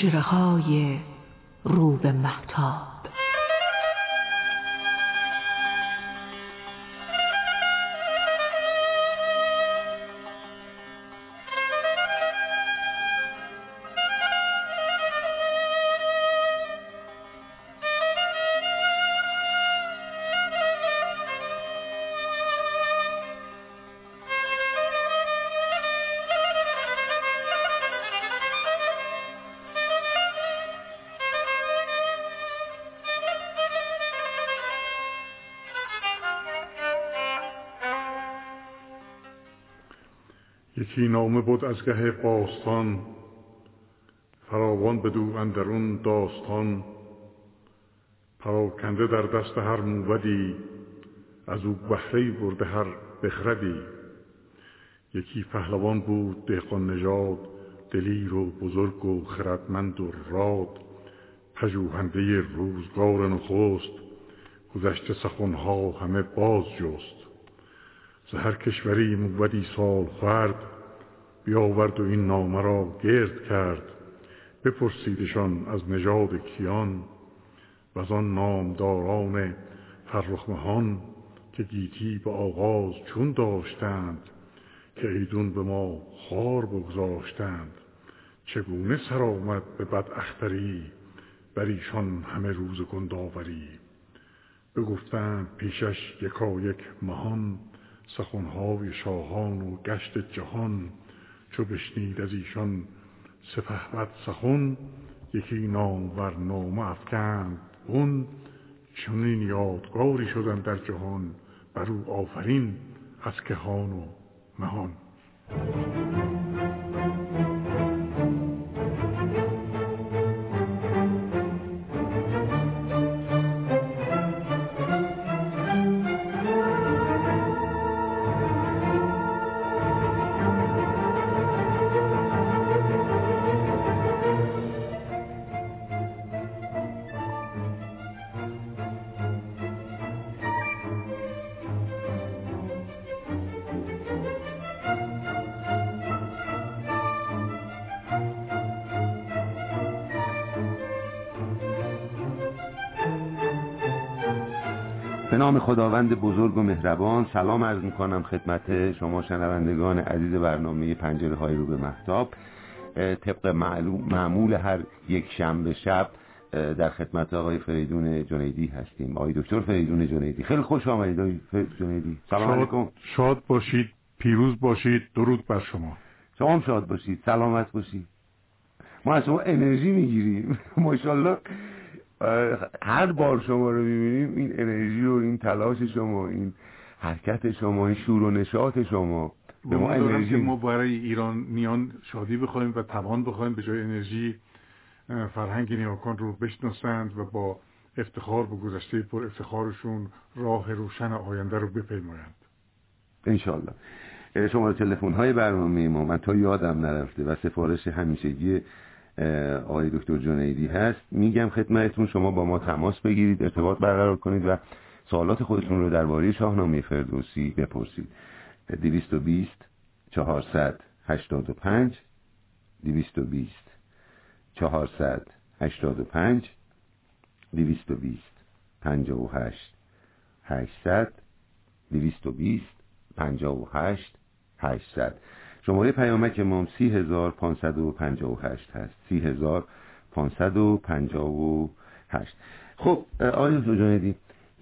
پنجره های رو به محتاب یکی نامه بود از گه باستان. فراوان بدو اندرون داستان. پراکنده در دست هر موبدی از او بهره برده هر بخردی. یکی پهلوان بود دهقان نژاد. دلیر و بزرگ و خردمند و راد. پژوهنده روزگار نخست. گذشته سخنها همه باز جست. ز هر کشوری موبدی سال خورد بیاورد و این نامه را گرد کرد. بپرسیدشان از نژاد کیان و از آن نامداران فرخ مهان که گیتی به آغاز چون داشتند که ایدون به ما خار بگذاشتند. چگونه سر آمد به بد اختری بر ایشان همه روز گنداوری؟ بگفتند پیشش یکا یک مهان سخنهای شاهان و گشت جهان. چو بشنید از ایشان سپهبد سخن یکی نامور نامه افکند اون چنین یادگاری شدن در جهان بر او آفرین از کهان و مهان. نام خداوند بزرگ و مهربان سلام عرض می‌کنم خدمت شما شنوندگان عزیز برنامه پنجره های رو به محتاب طبق معلوم معمول هر یک شنبه شب در خدمت آقای فریدون جنیدی هستیم. آقای دکتر فریدون جنیدی. خیلی خوش آمدید آقای جنیدی. سلام علیکم. شاد باشید پیروز باشید درود بر شما. شما هم شاد باشید سلامت باشید. ما از شما انرژی می‌گیریم. ماشاءالله. هر بار شما رو می‌بینیم این انرژی و این تلاش شما این حرکت شما این شور و نشاط شما. به ما انرژی که ما برای ایرانیان شادی بخوایم و توان بخوایم به جای انرژی فرهنگ نیاکان رو بشناسند و با افتخار به گذشته پر افتخارشون راه روشن آینده رو بپیمایند. انشالله شما تلفن های برنامه ما من تا یادم نرفته و سفارش همیشگی آقای دکتر جنیدی هست. میگم خدمتتون شما با ما تماس بگیرید ارتباط برقرار کنید و سوالات خودتون رو درباره شاهنامه فردوسی بپرسید. 220 485 220 485 220 58 800 220 58 800 شماره پیامک ما 30558 هست. 30558 خب آقای دکتر جاندی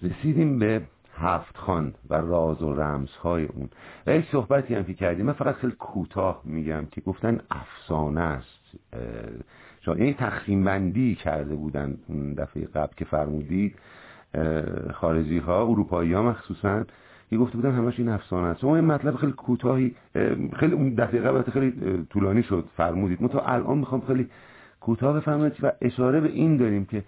رسیدیم به هفت خان و راز و رمزهای اون. و یک صحبتی هم که کردیم من فقط خیلی کوتاه میگم که گفتن افسانه است. یعنی تقسیم بندی کرده بودن اون دفعه قبل که فرمودید. خارجی ها اروپایی ها مخصوصا. که گفته بودن همش این افسانه است شما این مطلب خیلی کوتاهی خیلی اون دفعه قبل خیلی طولانی شد فرمودید. ما تا الان می‌خوام خیلی کوتاه بفرمایید و اشاره به این داریم که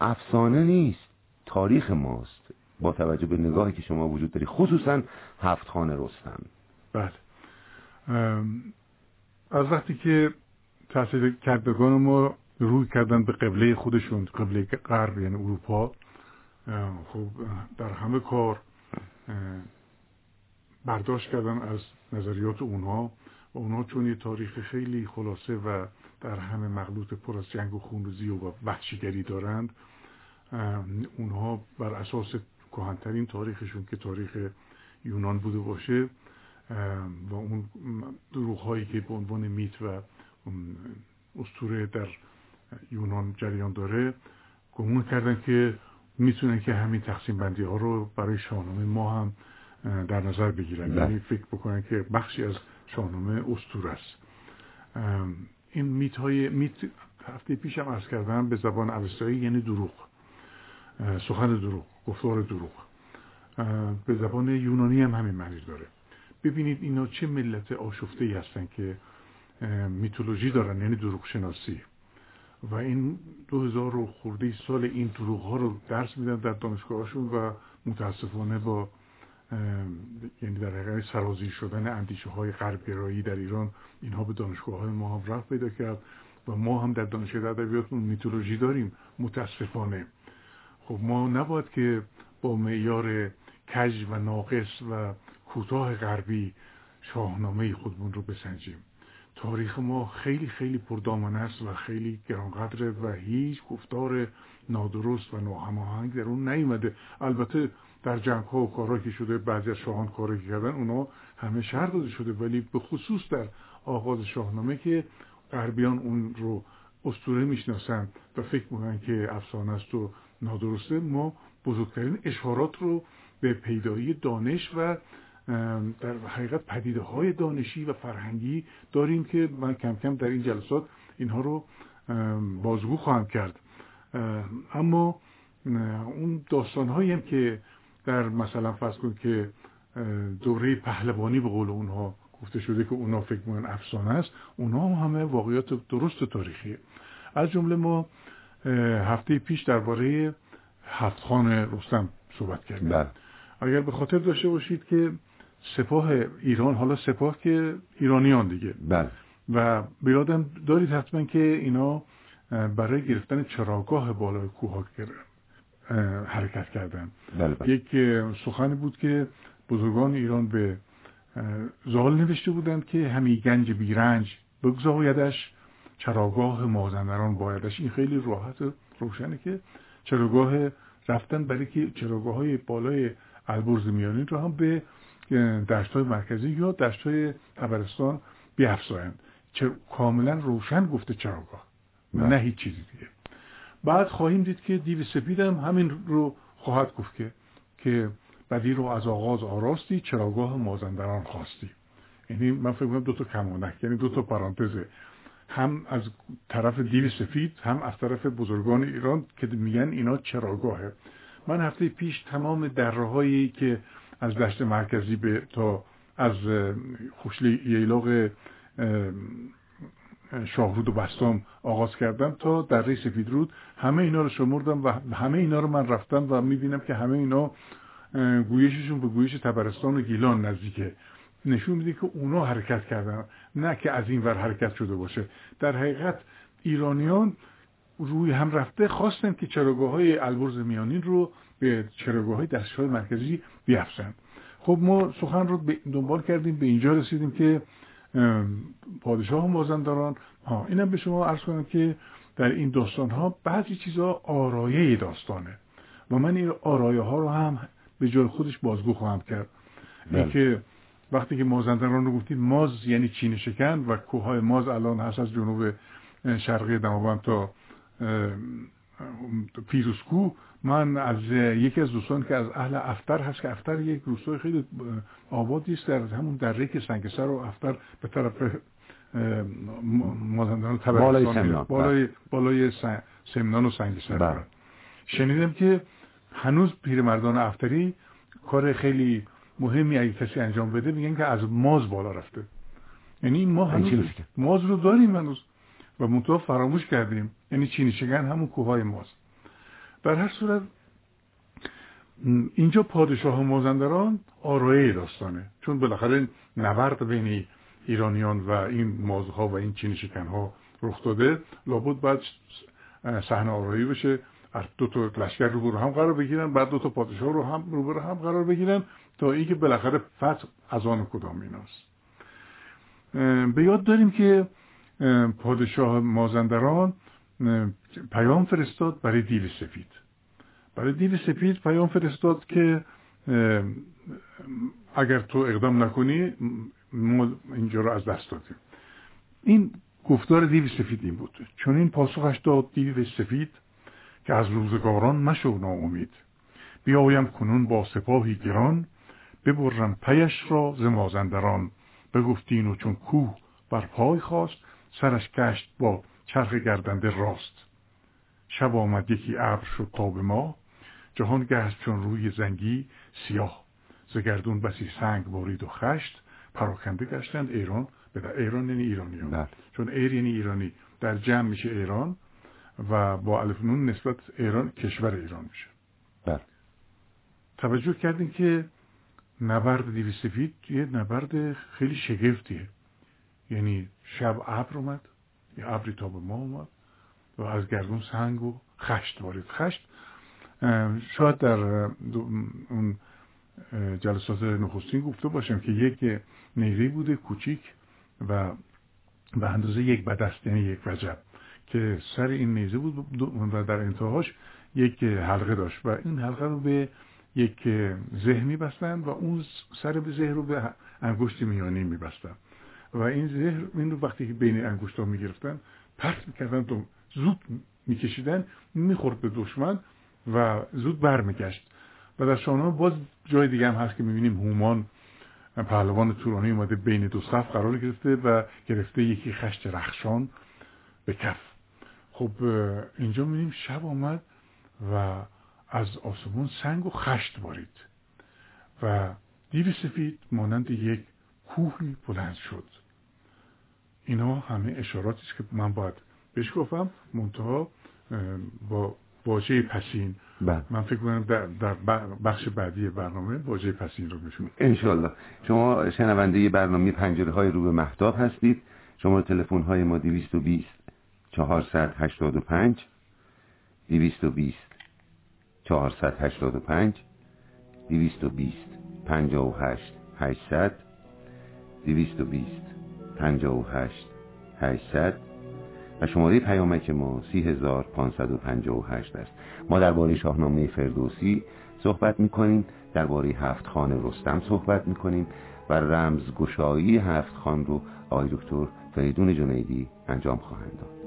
افسانه نیست تاریخ ماست با توجه به نگاهی که شما وجود داری خصوصا هفت خانه رستم. بله. از وقتی که تحصیل کردگان ما روی کردن به قبله خودشون قبله غرب یعنی اروپا خب در همه کار برداشت کردن از نظریات اونها و اونا چون یه تاریخ خیلی خلاصه و در همه مغلوط پر از جنگ و خونریزی و وحشیگری دارند اونها بر اساس کهنترین تاریخشون که تاریخ یونان بوده باشه و اون دروغ هایی که به عنوان میت و استوره در یونان جریان داره گمون کردن که می‌تونن که همین تقسیم بندی ها رو برای شاهنامه ما هم در نظر بگیرن. بله. یعنی فکر بکنن که بخشی از شاهنامه استوره است. این میت های میت هفته پیش هم عرض کردم به زبان اوستایی یعنی دروغ. سخن دروغ گفتار دروغ. به زبان یونانی هم همین معنی داره. ببینید اینا چه ملت آشفته ای هستن که میتولوژی دارن یعنی دروغ شناسی و این دو هزار و خورده سال این دروغ ها رو درس میدن در دانشگاهشون و متاسفانه با یعنی در حقیقت سرازیر شدن اندیشه های غربگرایی در ایران اینها به دانشگاه های ما هم رفت پیدا کرد و ما هم در دانشگاه ادبیاتمون میتولوژی داریم متاسفانه. خب ما نباید که با معیار کج و ناقص و کوتاه غربی شاهنامه خودمون رو بسنجیم. تاریخ ما خیلی خیلی پردامن است و خیلی گرانقدره و هیچ گفتار نادرست و ناهماهنگ در اون نیومده. البته در جنگ ها و کارهایی که شده بعضی از شاهان کاری کردن اونا همه شهر داده شده. ولی به خصوص در آغاز شاهنامه که غربیان اون رو استوره می‌شناسن و فکر می‌کنن که افسانه است و نادرسته ما بزرگترین اشارات رو به پیدایی دانش و در حقیقت پدیده های دانشی و فرهنگی داریم که من کم کم در این جلسات اینها رو بازگو خواهم کرد. اما اون داستان هایی هم که در مثلا فرض کن که دوره پهلوانی به قول اونها گفته شده که اونا فکر می‌کنن افسانه است اونها هم همه واقعیات درست تاریخیه. از جمله ما هفته پیش درباره هفت خان رستم صحبت کردیم. بله. اگر به خاطر داشته باشید که سپاه ایران حالا سپاه که ایرانیان دیگه. بله. و بیادم دارید حتما که اینا برای گرفتن چراگاه بالای کوه حرکت کردن. بله بله. یک سخنی بود که بزرگان ایران به زال نوشته بودند که همی گنج بیرنج بگذایدش چراگاه مازندران بایدش. این خیلی راحت روشنه که چراگاه رفتن برای که چراگاه های بالای البرز میانین رو هم به دشت های مرکزی یا دشت های تبرستان بیافزایند کاملا روشن گفته چراگاه. نه هیچ چیزی دیگه. بعد خواهیم دید که دیو سپید هم همین رو خواهد گفت که که بدی رو از آغاز آراستی چراگاه مازندران خواستی. یعنی من فکر کنم دو تا کمانک یعنی دو تا پرانتزه. هم از طرف دیو سفید هم از طرف بزرگان ایران که میگن اینا چراگاهه. من هفته پیش تمام درهایی که از دشت مرکزی به تا از خوشلی ییلاق شاهرود و بستام آغاز کردم تا در سفید رود همه اینا رو شمردم و همه اینا رو من رفتم و می‌بینم که همه اینا گویششون به گویش تبرستان و گیلان نزدیکه نشون میده که اونا حرکت کردن نه که از این ور حرکت شده باشه. در حقیقت ایرانیان روی هم رفته خواستن که چراگاه های البرز میانین رو به چراگاه های دستشاه مرکزی بیافزن خب ما سخن رو دنبال کردیم به اینجا رسیدیم که پادشاه مازندران ها اینم به شما عرض کنم که در این داستان ها بعضی چیزها آرایه داستانه. و من این آرایه ها رو هم به جای خودش بازگو خواهم کرد. اینکه وقتی که مازندران رو گفتید ماز یعنی چین شکن و کوههای ماز الان هست از جنوب شرقی دماوند تا پیروسکو من از یکی از دوستان که از اهل افتر هست که افتر یک روستای خیلی آبادی است در همون دره که سنگسر و افتر به طرف مازندران بالای سمنان. بالای, بالای سمنان و سنگسر شنیدم که هنوز پیرمردان افتری کار خیلی مهمی اگه کسی انجام بده میگن که از ماز بالا رفته. یعنی ما هنوز ماز رو داریم هنوز. و منطقه فراموش کردیم. یعنی چینی شگن همون کوههای ماز در هر صورت اینجا پادشاه مازندران آرایه داستانه. چون بالاخره نبرد بین ایرانیان و این مازها و این چینی شکنها رخ داده لابد باید صحنه آرایی بشه. دو تا لشکر رو هم قرار بگیرن بعد دو تا پادشاه رو هم رو هم قرار بگیرن تا اینکه بالاخره فتح از آن کدام ایناست. به یاد داریم که پادشاه مازندران پیام فرستاد برای دیو سفید برای دیو سفید پیام فرستاد که اگر تو اقدام نکنی ما اینجا رو از دست دادیم. این گفتار دیو سفید این بود. چون این پاسخش داد دیو سفید که از روزگاران مشو ناامید. بیایم کنون با سپاهی گران ببرم پیش را ز مازندران. بگفتین و چون کوه بر پای خواست سرش گشت با چرخ گردنده راست. شب آمد یکی ابر شد تا به ما. جهان گشت چون روی زنگی سیاه. ز گردون بسی سنگ بارید و خشت. پراکنده گشتند ایران. به ایران یعنی ایرانی بله. چون ایر یعنی ایرانی. در جمع میشه ایران و با الف نون نسبت ایران کشور ایران میشه. بله. توجه کردیم که نبرد دیوی سفید یه نبرد خیلی شگفتیه. یعنی شب ابر اومد. یه ابری تا به ما اومد و از گردون سنگ و خشت وارد خشت. شاید در اون جلسات نخستین گفته باشم که یک نیزه بوده کوچیک و به اندازه یک بدست یعنی یک وجب که سر این نیزه بود و در انتهاش یک حلقه داشت و این حلقه رو به یک ذهنی بستن و اون سر به ذهن رو به انگشت میانی میبستن. و این زهر این رو وقتی که بین انگشت می‌گرفتن پرت می‌کردن تو زود میکشیدن می‌خورد به دشمن و زود برمیگشت. و در شاهنامه باز جای دیگه هم هست که می‌بینیم هومان پهلوان تورانی اومده بین دو صف قرار گرفته و گرفته یکی خشت رخشان به کف. خب اینجا می‌بینیم شب آمد و از آسمون سنگ و خشت بارید و دیو سفید مانند یک کوهی بلند شد. اینا همه اشاراتی است که من باید بهش گفتم منتها با واژه پسین. بله. من فکر کنم در, در بخش بعدی برنامه واژه پسین رو بشون انشالله شما شنونده برنامه پنجره های رو به محتاب هستید. شما تلفن های ما 220 485 220 485 220 58 800 220 58 800 و شماره پیامک ما 30558 است. ما درباره شاهنامه فردوسی صحبت می‌کنیم درباره هفت خان رستم صحبت می‌کنیم و رمزگشایی هفت خان رو آقای دکتر فریدون جنیدی انجام خواهند داد.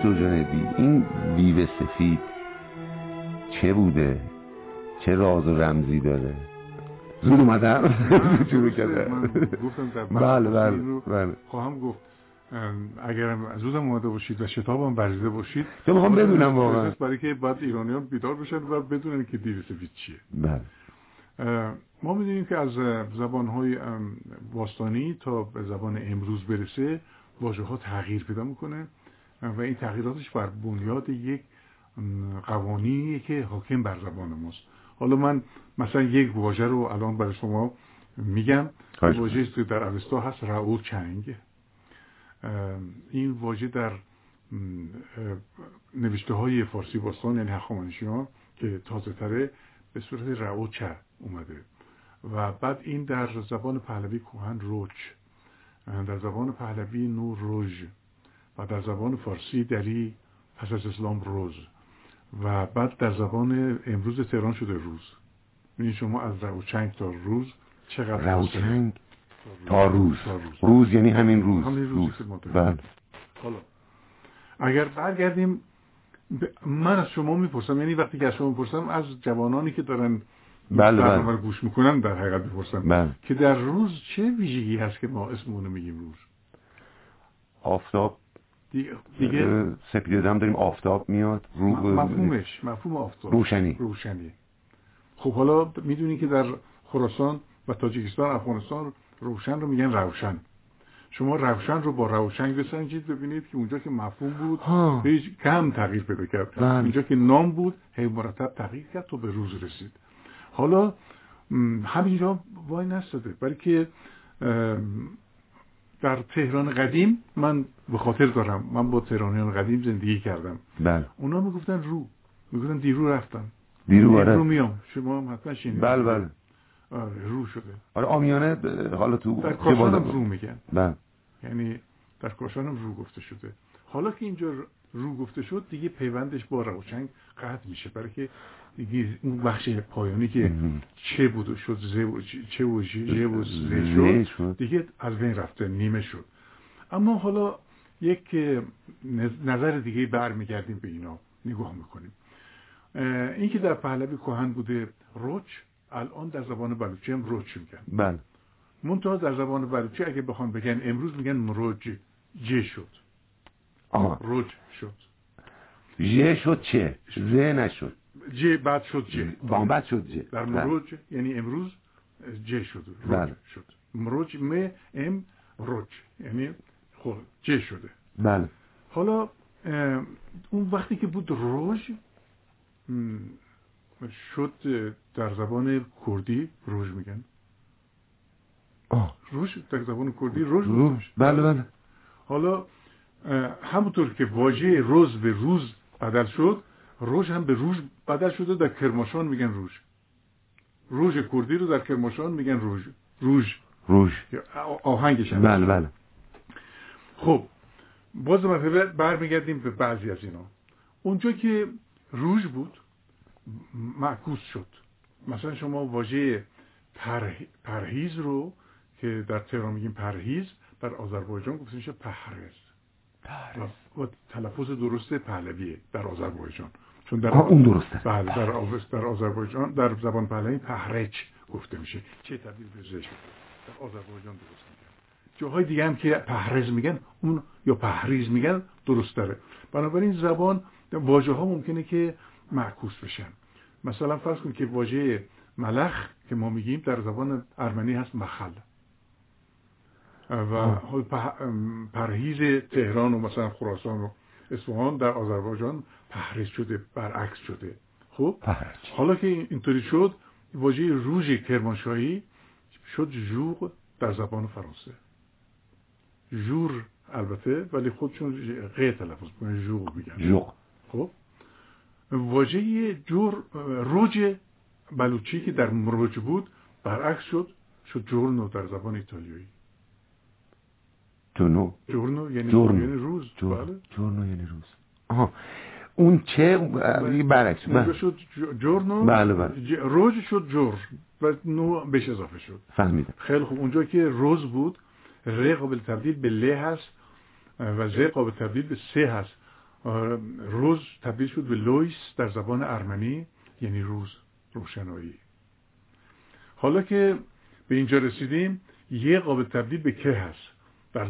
دکتر جانبی این بیوه سفید چه بوده؟ چه راز و رمزی داره؟ زود اومدم. شروع کردم. بله بله بله. خواهم گفت. اگر زودم اومده باشید و شتابم برزیده باشید. تو می‌خوام بدونم واقعا. برای که بعد ایرانیان بیدار بشن و بدونن که دیو سفید چیه. بله. ما می‌دونیم که از زبانهای باستانی تا به زبان امروز برسه واژه ها تغییر پیدا می‌کنه. و این تغییراتش بر بنیاد یک قوانینی که حاکم بر زبان ماست. حالا من مثلا یک واژه رو الان برای شما میگم. واژه که در اوستا هست رعو چنگ. این واژه در نوشته های فارسی باستان یعنی هخامنشیان که تازه تره به صورت رعو چه اومده. و بعد این در زبان پهلوی کوهن روچ. در زبان پهلوی نور روژ. و در زبان فارسی دری پس از اسلام روز و بعد در زبان امروز تهران شده روز. این شما از روچنگ تا روز چقدر روچنگ تا روز. تا روز. روز یعنی همین روز. همین روز, روز. بله. حالا اگر برگردیم من از شما می‌پرسم یعنی وقتی که از شما می‌پرسم از جوانانی که دارن بله برنامه بله گوش می‌کنن در حقیقت می‌پرسم بله. که در روز چه ویژگی هست که ما اسم اونو میگیم روز؟ آفتاب دیگه, دیگه؟ سپیده دم داریم آفتاب میاد رو مفهومش مفهوم آفتاب. روشنی. روشنی. خب حالا می‌دونی که در خراسان و تاجیکستان افغانستان روشن رو میگن روشن. شما روشن رو با روشن بسنجید ببینید که اونجا که مفهوم بود. هیچ کم تغییر پیدا کرد. بله. اونجا که نام بود هی مرتب تغییر کرد تا به روز رسید. حالا همینجا وای نستده بلکه در تهران قدیم من به خاطر دارم من با تهرانیان قدیم زندگی کردم. بله. اونا می‌گفتن رو می‌گفتن دیرو رفتم دیرو رو آره. میام. شما هم حتما شنیدید. بله بله. آره رو شده. آره آمیانه حالا تو در چه کاشان بالا- هم رو میگن. بله. یعنی در کاشان هم رو گفته شده. حالا که اینجا رو گفته شد دیگه پیوندش با روشنگ قطع میشه. برای که دیگه اون بخش پایانی که. چه بود و شد زه و چه و ژه و زه شد. دیگه از بین رفته نیمه شد. اما حالا یک نظر دیگه برمیگردیم به اینا. نگاه می‌کنیم. این که در پهلوی کهن بوده روچ الان در زبان بلوچی هم روچ میگن. بله. منتها در زبان بلوچی اگه بخوان بگن امروز میگن مروج جه شد. آها. روج شد. ژ شد چه؟ ز نشد. جه بعد شد جه بامبت شد ژ. در بله. مروج یعنی امروز جه شد. روج بله. شد. مروج م ام روج. یعنی خب جه شده. بله. حالا اون وقتی که بود روژ م، شد در زبان کردی روژ میگن. آه. روژ در زبان کردی روژ رو گفته میشه. بله بله. حالا همونطور که واژه روز به روز بدل شد روژ هم به روژ بدل شده در کرماشان میگن روژ. روژ کردی رو در کرماشان میگن روژ. روژ. یا آهنگش هم. بله بله. خب باز مثلا برمیگردیم به بعضی از اینا. اونجا که روژ بود معکوس شد. مثلا شما واژه پره- پرهیز رو که در تهران میگیم پرهیز در آذربایجان گفته میشه پهرز. و, و تلفظ درست پهلویه در آذربایجان. چون در اون درسته. بله در آوس در آذربایجان در زبان پهلوی پهرچ گفته میشه. چه تبدیل به در آذربایجان درست میگن. جاهای دیگه هم که پهرز میگن اون یا پهریز میگن درست داره بنابراین زبان واژه ها ممکنه که معکوس بشن. مثلا فرض کن که واژه ملخ که ما میگیم در زبان ارمنی هست مخل. و پرهیز تهران و مثلا خراسان و اصفهان در آذربایجان پهریز شده برعکس شده. خب؟ پهرچ حالا که این- اینطوری شد واژه روژ کرمانشاهی شد ژوغ در زبان فرانسه. ژور البته ولی خودشون غیر تلفظ می‌کنن ژوغ میگن. ژوق خب؟ واژه جور روج بلوچی که در مروج بود برعکس شد شد جورنو در زبان ایتالیایی. جونو جورنو یعنی جورنو. یعنی روز جور بله جورنو یعنی روز آها اون چه برعکس بله. شد جو- جورنو بله، بله. ج- روز شد جور و نو بهش اضافه شد فهمیدم خیلی خوب اونجا که روز بود ر قابل تبدیل به ل هست و ز قابل تبدیل به سه هست روز تبدیل شد به لویس در زبان ارمنی یعنی روز روشنایی حالا که به اینجا رسیدیم یه قابل تبدیل به که هست در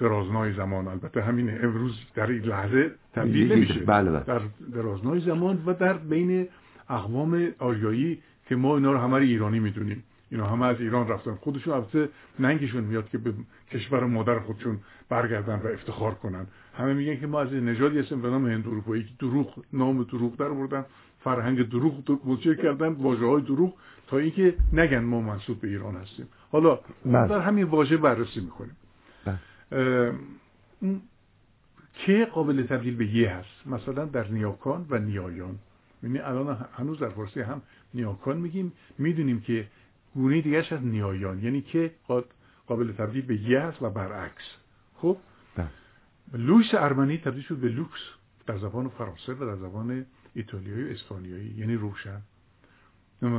درازنای زمان البته همین امروز در این لحظه تبدیل نمیشه. بله بله. در درازنای زمان و در بین اقوام آریایی که ما اینا رو همه ایرانی می‌دونیم. اینا همه از ایران رفتن. خودشون البته ننگشون میاد که به کشور مادر خودشون برگردن و افتخار کنن. همه میگن که ما از نژادی هستیم به نام هند اروپایی که دروغ نام دروغ در بردن فرهنگ دروغ منتشر کردن واژه های دروغ تا اینکه نگن ما منصوب به ایران هستیم. حالا بله. در همین واژه بررسی می‌کنیم. که قابل تبدیل به یه هست؟ مثلا در نیاکان و نیایان. یعنی الان هنوز در فارسی هم نیاکان میگیم. می‌دونیم که گونه دیگرش از نیایان. یعنی که قابل تبدیل به یه هست و برعکس. خب؟ بله. لوکس ارمنی تبدیل شد به لوکس در زبان فرانسه و در زبان ایتالیایی و اسپانیایی. یعنی روشن.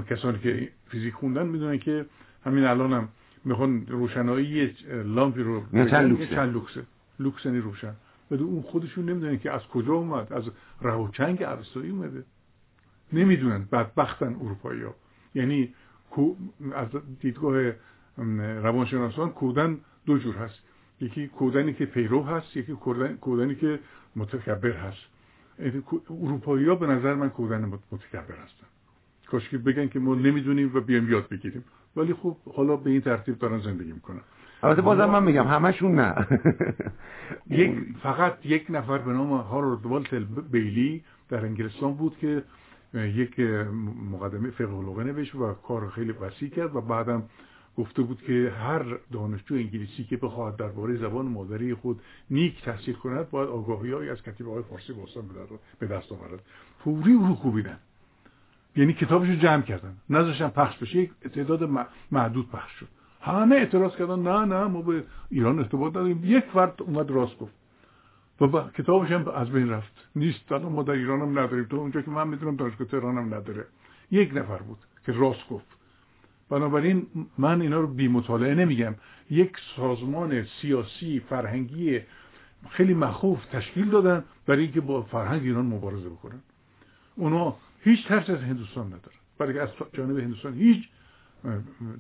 کسانی که فیزیک خوندن می‌دونن که همین الان هم می‌خوان روشنایی یه لامپی رو چند بگن، لوکسه. چند لوکسه. لوکس یعنی روشن. ولی اون خودشون نمی‌دونن که از کجا اومد. از روچنگ ارسطویی اومده. نمی‌دونن. بدبختن اروپایی ها یعنی از دیدگاه روانشناسان کودن دو جور هست. یکی کودنی که پیرو هست یکی کودنی که متکبر هست. اروپایی ها به نظر من کودن متکبر هستن. کاش که بگن که ما نمی‌دونیم و بیام یاد بگیریم. ولی خب حالا به این ترتیب دارن زندگی می‌کنن. البته بازم من میگم همشون نه. یک فقط یک نفر به نام هارولد والتل بیلی در انگلستان بود که یک مقدمه فقه لغه نوشت و کار خیلی وسیع کرد و بعدم گفته بود که هر دانشجو انگلیسی که بخواهد درباره زبان مادری خود نیک تحصیل کند باید آگاهی از کتیبه های فارسی باستان به دست آورد. فوری رو خوبیدن یعنی کتابش رو جمع کردن. نذاشتن پخش بشه. یک تعداد محدود پخش شد. همه اعتراض کردن نه نه ما به ایران ارتباط نداریم. یک فرد اومد راست گفت. و با کتابش هم از بین رفت. نیست الان ما در ایران هم نداریم. تو اونجا که من می‌دونم دانشگاه تهران هم نداره. یک نفر بود که راست گفت. بنابراین من اینا رو بی مطالعه نمیگم. یک سازمان سیاسی فرهنگی خیلی مخوف تشکیل دادن برای اینکه با فرهنگ ایران مبارزه بکنن. اونا هیچ ترس از هندوستان ندارن برای از جانب هندوستان هیچ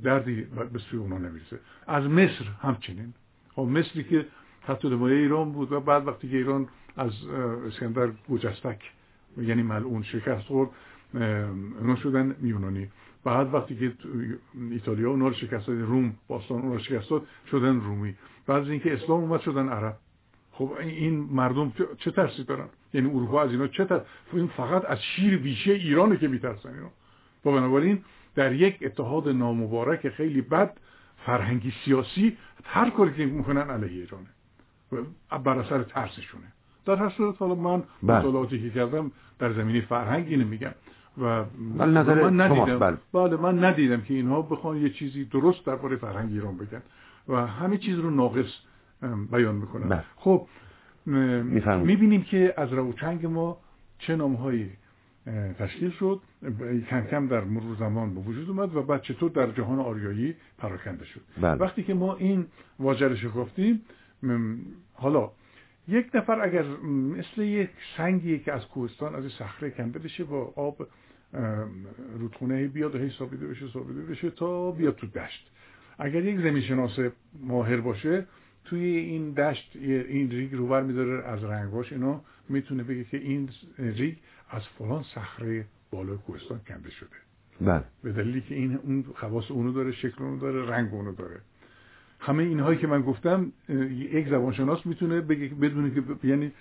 دردی به سوی اونا نمی‌رسه. از مصر همچنین. خب مصری که تحت دمایه ایران بود و بعد وقتی که ایران از اسکندر گوجستک یعنی ملعون شکست خورد اونا شدن یونانی. بعد وقتی که ایتالیا اونا رو شکست داد روم باستان اونا رو شکست داد شدن رومی. بعد از اینکه اسلام اومد شدن عرب. خب این مردم چه ترسی دارن؟ یعنی اروپا از اینا چه این فقط از شیر بیشه ایرانه که میترسن اینا. و بنابراین در یک اتحاد نامبارک خیلی بد فرهنگی سیاسی هر کاری که می‌کنن علیه ایرانه. بر اثر ترسشونه. در هر صورت حالا من بله. مطالعاتی که کردم در زمینه فرهنگ اینو میگم. و بله نظر من ندیدم. بله. بله من ندیدم که اینها بخوان یه چیزی درست درباره فرهنگ ایران بگن. و همه چیز رو ناقص بیان می‌کنن. بله. خب می‌بینیم که از روچنگ ما چه نامهایی تشکیل شد. کم کم در مرور زمان به وجود اومد و بعد چطور در جهان آریایی پراکنده شد. بله. وقتی که ما این واژه رو گفتیم حالا یک نفر اگر مثل یک سنگی که از کوهستان از صخره کنده بشه با آب رودخونه بیاد و حسابیده بشه حسابیده بشه تا بیاد تو دشت. اگر یک زمین شناس ماهر باشه توی این دشت این ریگ رو بر میداره از رنگاش اینا می‌تونه بگه که این ریگ از فلان صخره بالای کوهستان کنده شده. بله. به دلیلی که این اون خواص اونو داره شکل اونو داره رنگ اونو داره. همه اینهایی که من گفتم یک زبانشناس می‌تونه بگه بدونه که یعنی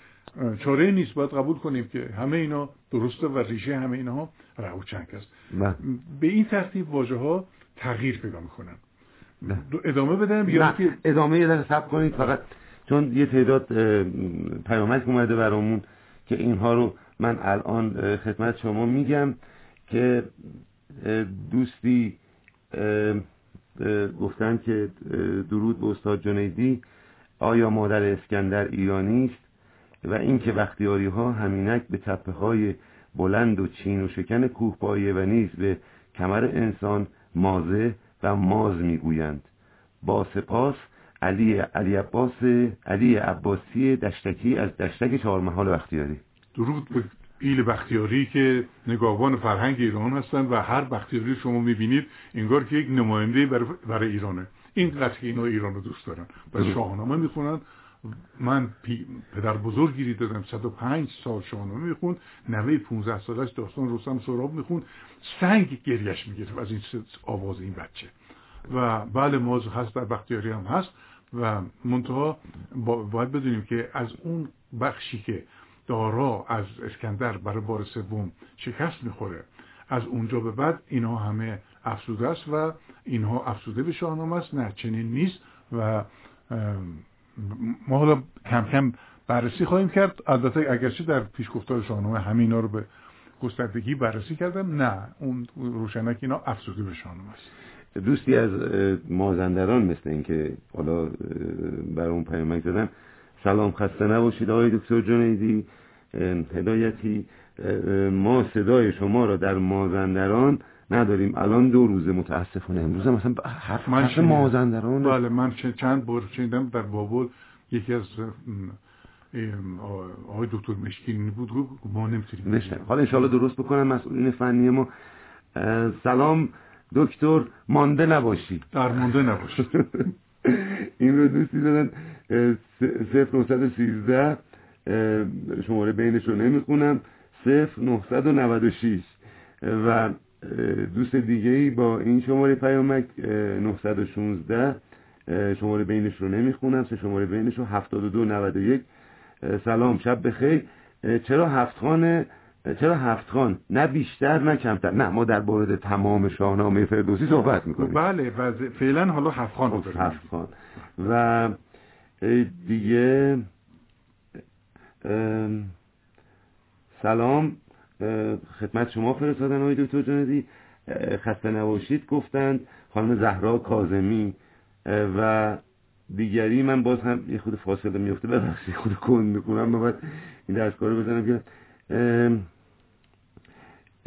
چاره نیست باید قبول کنیم که همه اینا درسته و ریشه همه اینها روچنگ است. بله. به این ترتیب واژه ها تغییر پیدا می‌کنن. ادامه بدم؟ یا که ادامه یه سب کنید فقط چون یه تعداد پیامک اومده برامون که اینها رو من الان خدمت شما میگم که دوستی گفتن که درود به استاد جنیدی آیا مادر اسکندر ایرانی است؟ و اینکه وقتیاری ها همینک به تپه های بلند و چین و شکن کوه پایه و نیز به کمر انسان مازه و ماز می‌گویند. با سپاس علی علی عباس علی عباسی دشتکی از دشتک چهارمحال بختیاری. درود به ایل بختیاری که نگاهبان فرهنگ ایران هستند و هر بختیاری شما می‌بینید انگار که یک نماینده برای ایرانه. این قطعه اینا ایران رو دوست دارن. و شاهنامه می‌خونن. من پدر بزرگیری دادم 105 سال شاهنامه می‌خوند نوه 15 سالش داستان رستم سراب می‌خوند سنگ گریش می‌گرفت از این آواز این بچه. و بله ماز هست در بختیاری هم هست و منتها باید بدونیم که از اون بخشی که دارا از اسکندر برای بار سوم شکست می‌خوره از اونجا به بعد اینها همه افسوده است و اینها افسوده به شاهنامه است نه چنین نیست و ما حالا کم کم بررسی خواهیم کرد. البته اگرچه در پیشگفتار شاهنامه همینا رو به گستردگی بررسی کردم نه اون روشنک اینا افسوده به شاهنامه است. دوستی از مازندران مثل اینکه حالا بر اون پیامک زدن سلام خسته نباشید آقای دکتر جنیدی هدایتی ما صدای شما را در مازندران نداریم. الان دو روزه متاسفانه. امروز مثلا حرف من مازندران بله من چند بار شنیدم در بابل یکی از آقای دکتر مشکینی بود. ما نمی‌تونیم حالا انشاءالله درست بکنم. مسئولین فنی ما سلام دکتر مانده نباشید. در مانده نباشید. این رو دوستی دادن 0913 شماره بینش رو نمی‌خونم. 0996 و دوست دیگه ای با این شماره پیامک 916 شماره بینش رو نمی‌خونم. سه شماره بینش رو 7291 سلام شب بخیر. چرا هفت خانه چرا هفت خان؟ نه بیشتر نه کمتر. نه ما در مورد تمام شاهنامه فردوسی صحبت می‌کنیم. بله و فعلا حالا هفت خان رو خب، هفت خان. و دیگه سلام. خدمت شما فرستادن آقای دکتر جاندی خسته نباشید گفتند. خانم زهرا کازمی و دیگری. من باز هم یه خود فاصله میفته ببخشید خود کن می‌کنم بعد این دستگاه رو بزنم که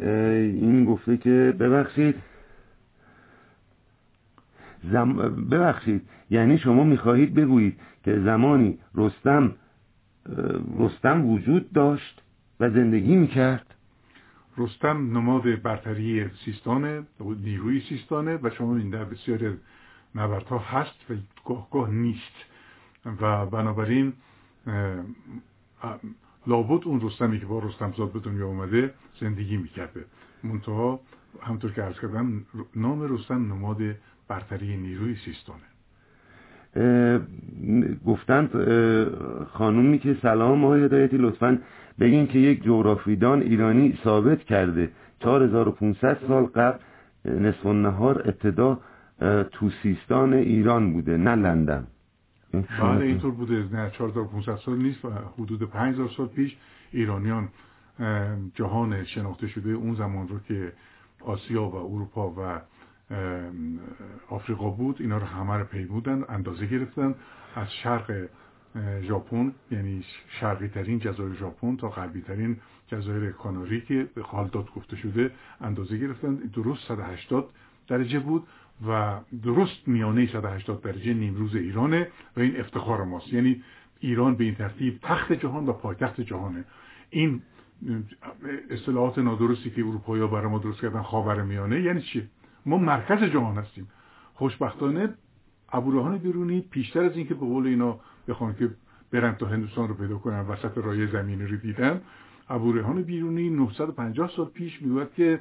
این گفته که ببخشید. زم... ببخشید. یعنی شما می‌خواهید بگویید که زمانی رستم رستم وجود داشت و زندگی می‌کرد. رستم نماد برتری سیستانه نیروی سیستانه و شما این در بسیار نبردها هست و گاه گاه نیست. و بنابراین لابد اون رستمی که با رستم زاد به دنیا اومده زندگی می‌کرده. منتها همطور که ارز کردم نام رستم نماد برتری نیروی سیستانه. گفتند خانومی که سلام آقای هدایتی لطفا بگین که یک جغرافیدان ایرانی ثابت کرده. 4500 سال قبل نصف نهار ابتدا تو سیستان ایران بوده نه لندن. بله اینطور بوده. نه 4500 سال نیست و حدود 5000 سال پیش ایرانیان جهان شناخته شده اون زمان رو که آسیا و اروپا و آفریقا بود اینا رو همه رو پیمودن اندازه گرفتن. از شرق ژاپن یعنی شرقی ترین جزایر ژاپن تا غربی ترین جزایر کاناری که به خالداد گفته شده اندازه گرفتن. درست 180 درجه بود و درست میانه 180 درجه نیمروز ایرانه و این افتخار ماست. یعنی ایران به این ترتیب تخت جهان و پایتخت جهانه. این اصطلاحات نادرستی که اروپایی ها برای ما درست کردن خاور میانه یعنی چی؟ ما مرکز جهان هستیم. خوشبختانه ابوریحان بیرونی پیشتر از اینکه به قول اینا بخوان که برن تا هندوستان رو پیدا کنن وسط رای زمینی رو دیدن ابوریحان بیرونی 950 سال پیش می‌گوید که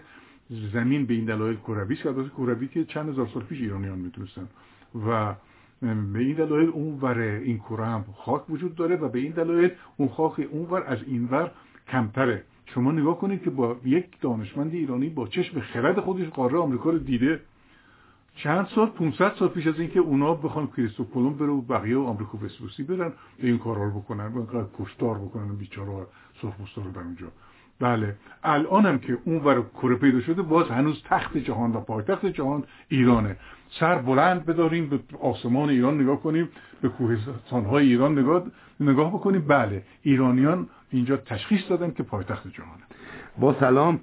زمین به این دلایل کروی است که کروی که چند هزار سال پیش ایرانیان می‌تونستن. و به این دلایل اون ور این کره هم خاک وجود داره و به این دلایل اون خاک اون ور از این ور کمتره. شما نگاه کنید که با یک دانشمند ایرانی با چشم خرد خودش قاره آمریکا رو دیده چند سال 500 سال پیش از اینکه اونا بخوان کریستو کلم بره و بقیه و آمریکا وسپوسی برن به این کارا رو بکنن و کشتار بکنن بیچاره سرخ رو در اونجا. بله الان هم که اون کره پیدا شده باز هنوز تخت جهان و پایتخت جهان ایرانه. سر بلند بداریم به آسمان ایران نگاه کنیم به کوهستانهای ایران نگاه, نگاه بکنیم. بله ایرانیان اینجا تشخیص دادن که پایتخت جهانه. با سلام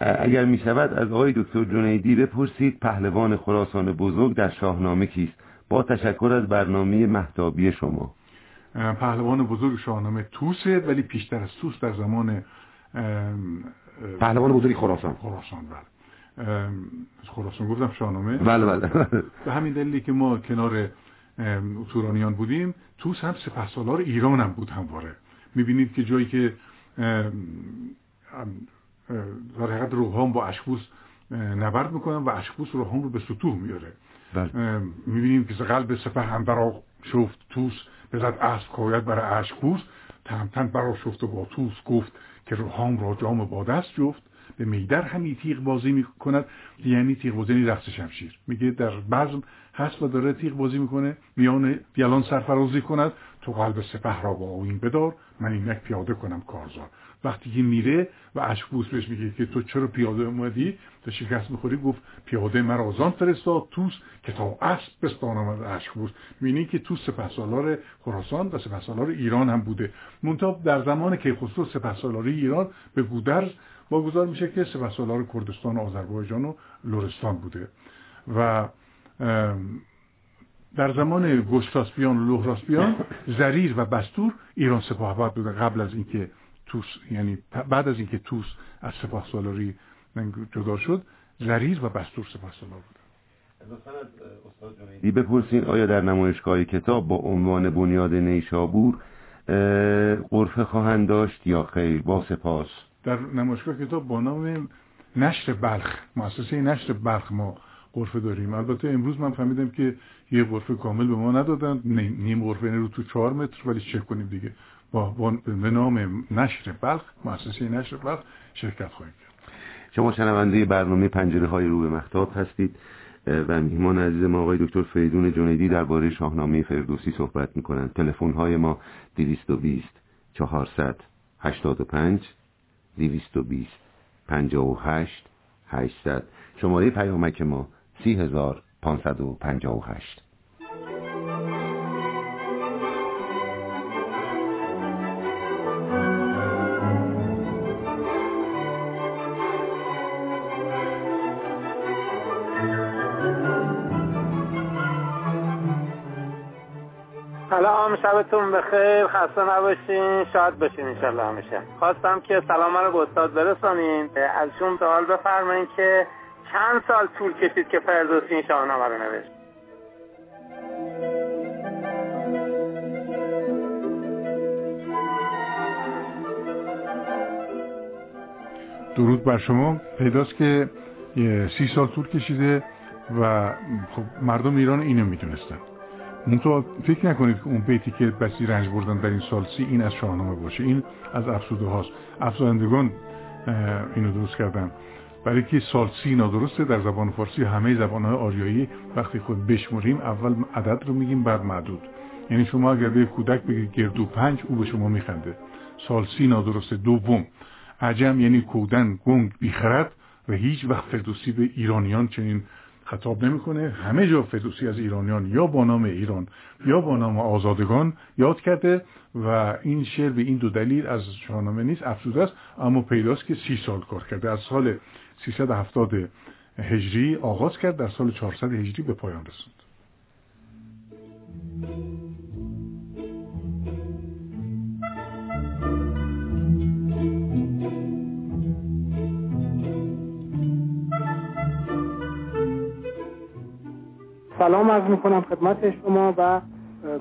اگر می شود از آقای دکتر جنیدی بپرسید پهلوان خراسان بزرگ در شاهنامه کیست؟ با تشکر از برنامه محتابی شما. پهلوان بزرگ شاهنامه توسه ولی پیشتر از توس در زمان پهلوان بزرگ خراسان. خراسان بله. خراسان گفتم شاهنامه. بله بله. به همین دلیلی که ما کنار تورانیان بودیم توس هم سپه سالار ایران هم بود همواره. می‌بینید که جایی که در حقیقت روحان با اشکوس نبرد می‌کنن و اشکوس روحان رو به سطوح میاره. بله. می‌بینیم که قلب سپه هم برا شفت توس بزد اسب کاید برای اشکوس. تهمتن برا شفت و با توس گفت که روحام را جام با دست جفت. به میدر همی تیغ بازی می‌کند یعنی تیغ بازی یعنی رقص شمشیر. میگه در بزم هست و داره تیغ بازی می‌کنه میان یلان سرفرازی کند تو قلب سپه را با این بدار. من اینک پیاده کنم کارزار وقتی که میره و اشکبوس بهش میگه که تو چرا پیاده اومدی؟ تو شکست می‌خوری گفت پیاده مرا آزان فرستاد توس که تا اسب بستانم از اشکبوس می‌بینی که توس سپهسالار خراسان و سپهسالار ایران هم بوده. منتها در زمان که خصوص سپهسالاری ایران به گودرز واگذار میشه که سپهسالار کردستان و آذربایجان و لرستان بوده. و در زمان گشتاسپیان و لوهراسپیان زریر و بستور ایران سپاه بودن قبل از اینکه توس یعنی بعد از اینکه توس از سپاه سالاری جدا شد زریر و بستور سپاه سالار بودن بپرسین آیا در نمایشگاه کتاب با عنوان بنیاد نیشابور قرفه خواهند داشت یا خیر با سپاس؟ در نمایشگاه کتاب با نام نشر بلخ مؤسسه نشر بلخ ما قرفه داریم. البته امروز من فهمیدم که یه قرفه کامل به ما ندادن. نیم قرفه رو تو چهار متر ولی چک کنیم دیگه. با, به نام نشر بلخ مؤسسه نشر بلخ شرکت خواهیم کرد. شما شنونده برنامه پنجره های رو به مختاب هستید و میهمان عزیز ما آقای دکتر فریدون جنیدی درباره شاهنامه فردوسی صحبت می‌کنند. تلفن های ما 220 400 85 220 58 800 شماره پیامک ما 30558 سلام شبتون بخیر خسته نباشین شاد باشین انشالله همیشه. خواستم که سلام رو به استاد برسانین. ازشون سوال بفرمایین که چند سال طول کشید که فردوسی این شاهنامه رو نوشت؟ درود بر شما. پیداست که سی سال طول کشیده و خب مردم ایران اینو می‌دونستن. منتها فکر نکنید که اون بیتی که بسی رنج بردن در این سال سی این از شاهنامه باشه. این از افسوده هاست. افزایندگان اینو درست کردن. برای که سال سی نادرسته در زبان فارسی همه زبانهای آریایی وقتی خود بشمریم اول عدد رو میگیم بعد معدود. یعنی شما اگر به کودک بگید گردو پنج او به شما میخنده. سال سی نادرسته دوم. عجم یعنی کودن گنگ بیخرد و هیچ وقت فردوسی به ایرانیان چنین خطاب نمی‌کنه. همه جا فردوسی از ایرانیان یا با نام ایران یا با نام آزادگان یاد کرده و این شعر به این دو دلیل از شاهنامه نیست افزوده است اما پیداست که سی سال کار کرده. از سال 370 هجری آغاز کرد در سال 400 هجری به پایان رسوند. سلام عرض می‌کنم خدمت شما و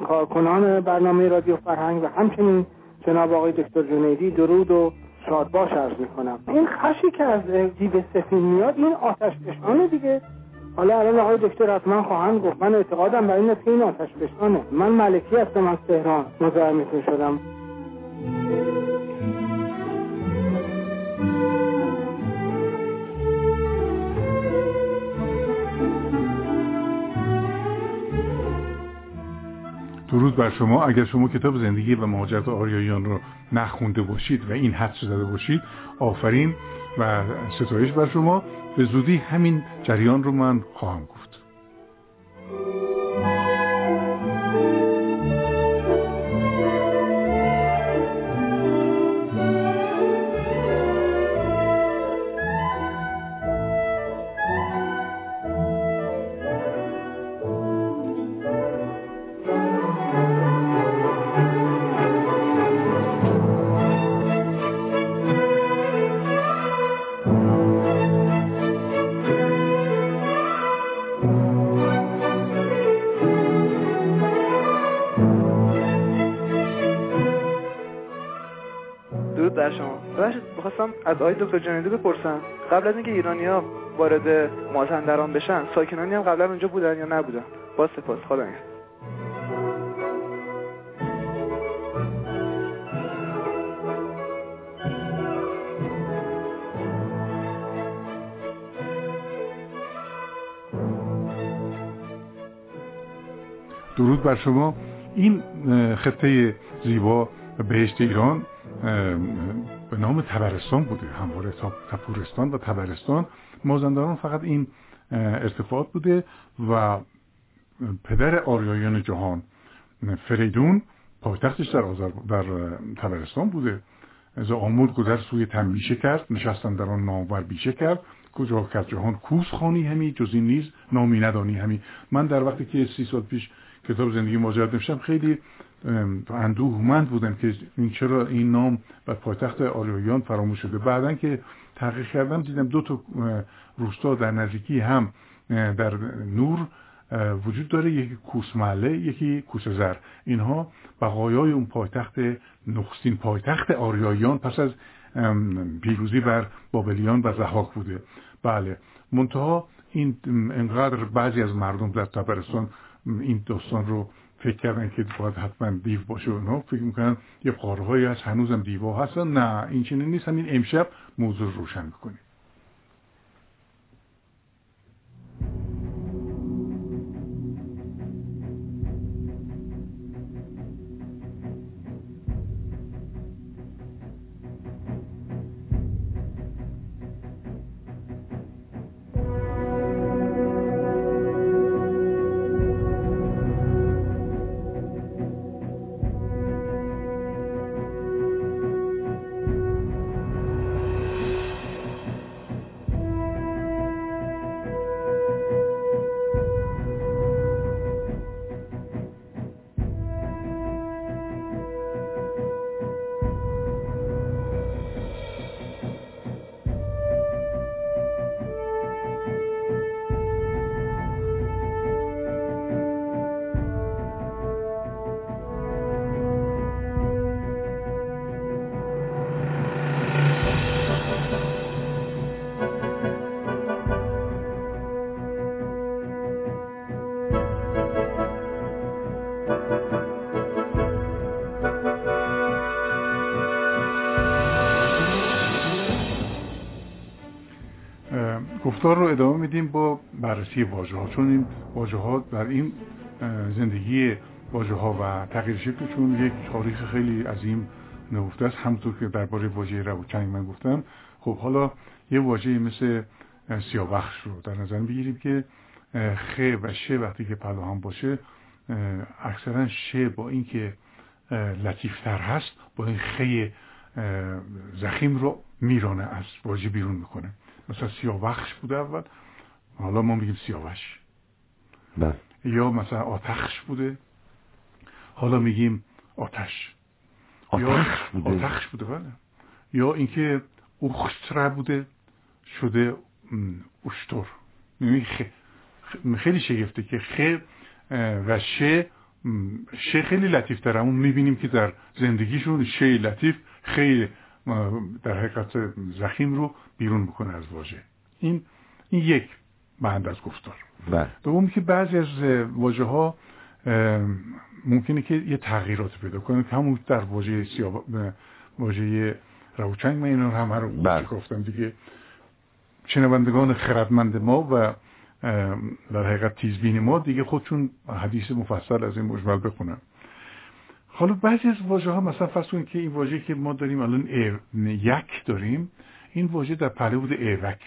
کارکنان برنامه رادیو فرهنگ و همچنین جناب آقای دکتر جنیدی درود و شادباش عرض می‌کنم. این خشی که از جیب سفید میاد این آتش بشانه دیگه. حالا الان آقای دکتر حتما خواهند گفت. من اعتقادم بر اینه که این آتش بشانه من ملکی هستم از تهران. مزاحمتون شدم. درود بر شما. اگر شما کتاب زندگی و مهاجرت آریاییان رو نخونده باشید و این حدس زده باشید آفرین و ستایش بر شما. به زودی همین جریان رو من خواهم از آقای دکتر جنیدی بپرسم قبل از اینکه ایرانیا وارد مازندران بشن ساکنانی هم قبلا اونجا بودن یا نبودن؟ با سپاس. خدا درود بر شما. این خطه زیبا بهشت ایران به نام تبرستان بوده. همواره تپورستان و تبرستان مازندران فقط این ارتفاعات بوده و پدر آریایان جهان فریدون پایتختش در, در تبرستان بوده. از آمود گذر سوی تنبیشه کرد نشستن در آن نامور بیشه کرد. کجا کرد جهان کوس خانی همی جز این نیز نامی ندانی همی. من در وقتی که سی سال پیش کتاب زندگی ماجرات نوشتم خیلی اندوهمند بودم که این چرا این نام و پایتخت آریاییان فراموش شده. بعدا که تحقیق کردم دیدم دو تا روستا در نزدیکی هم در نور وجود داره. یکی کوس محله یکی کوس زر. اینها بقایای اون پایتخت نخستین پایتخت آریاییان پس از پیروزی بر بابلیان و زحاک بوده. بله منتها این انقدر بعضی از مردم در تبرستان این داستان رو فکر کردن که باید حتما دیو باشه و فکر می‌کنن یه قارهایی هست هنوزم دیوا هستن. نه این چنین نیست. همین امشب موضوع روشن می‌کنیم. گفتار رو ادامه میدیم با بررسی واژه ها چون این واژه ها در این زندگی واژه ها و تغییر شکلشون یک تاریخ خیلی عظیم نهفته است. همونطور که درباره واژه روچنگ من گفتم. خب حالا یه واژه مثل سیاوخش رو در نظر بگیریم که خ و شه وقتی که پلو هم باشه اکثرا شه با اینکه لطیفتر هست با این خی زخیم رو میرانه از واژه بیرون می‌کنه. مثلا سیاوخش بوده اول. حالا ما میگیم سیاوش. بله. یا مثلا آتخش بوده. حالا میگیم آتش. آتخش بوده. آتخش بوده بله. یا اینکه اختره بوده شده اشتر. خیلی شگفته که خ و شه شه خیلی لطیف همون می‌بینیم که در زندگیشون شه لطیف خیلی در حقیقت زخیم رو بیرون می‌کنه از واژه. این این یک بند از گفتار. بله. دوم که بعضی از واژه ها ممکنه که یه تغییرات پیدا کنه. که همون در واژه سیاه واژه روچنگ من اینا همه رو بله. گفتم دیگه. شنوندگان خردمند ما و در حقیقت تیزبین ما دیگه خودشون حدیث مفصل از این مجمل بخونن. حالا بعضی از واژه ها مثلا فرض کنید که این واژه که ما داریم الان یک داریم این واژه در پهلوی بوده ایوک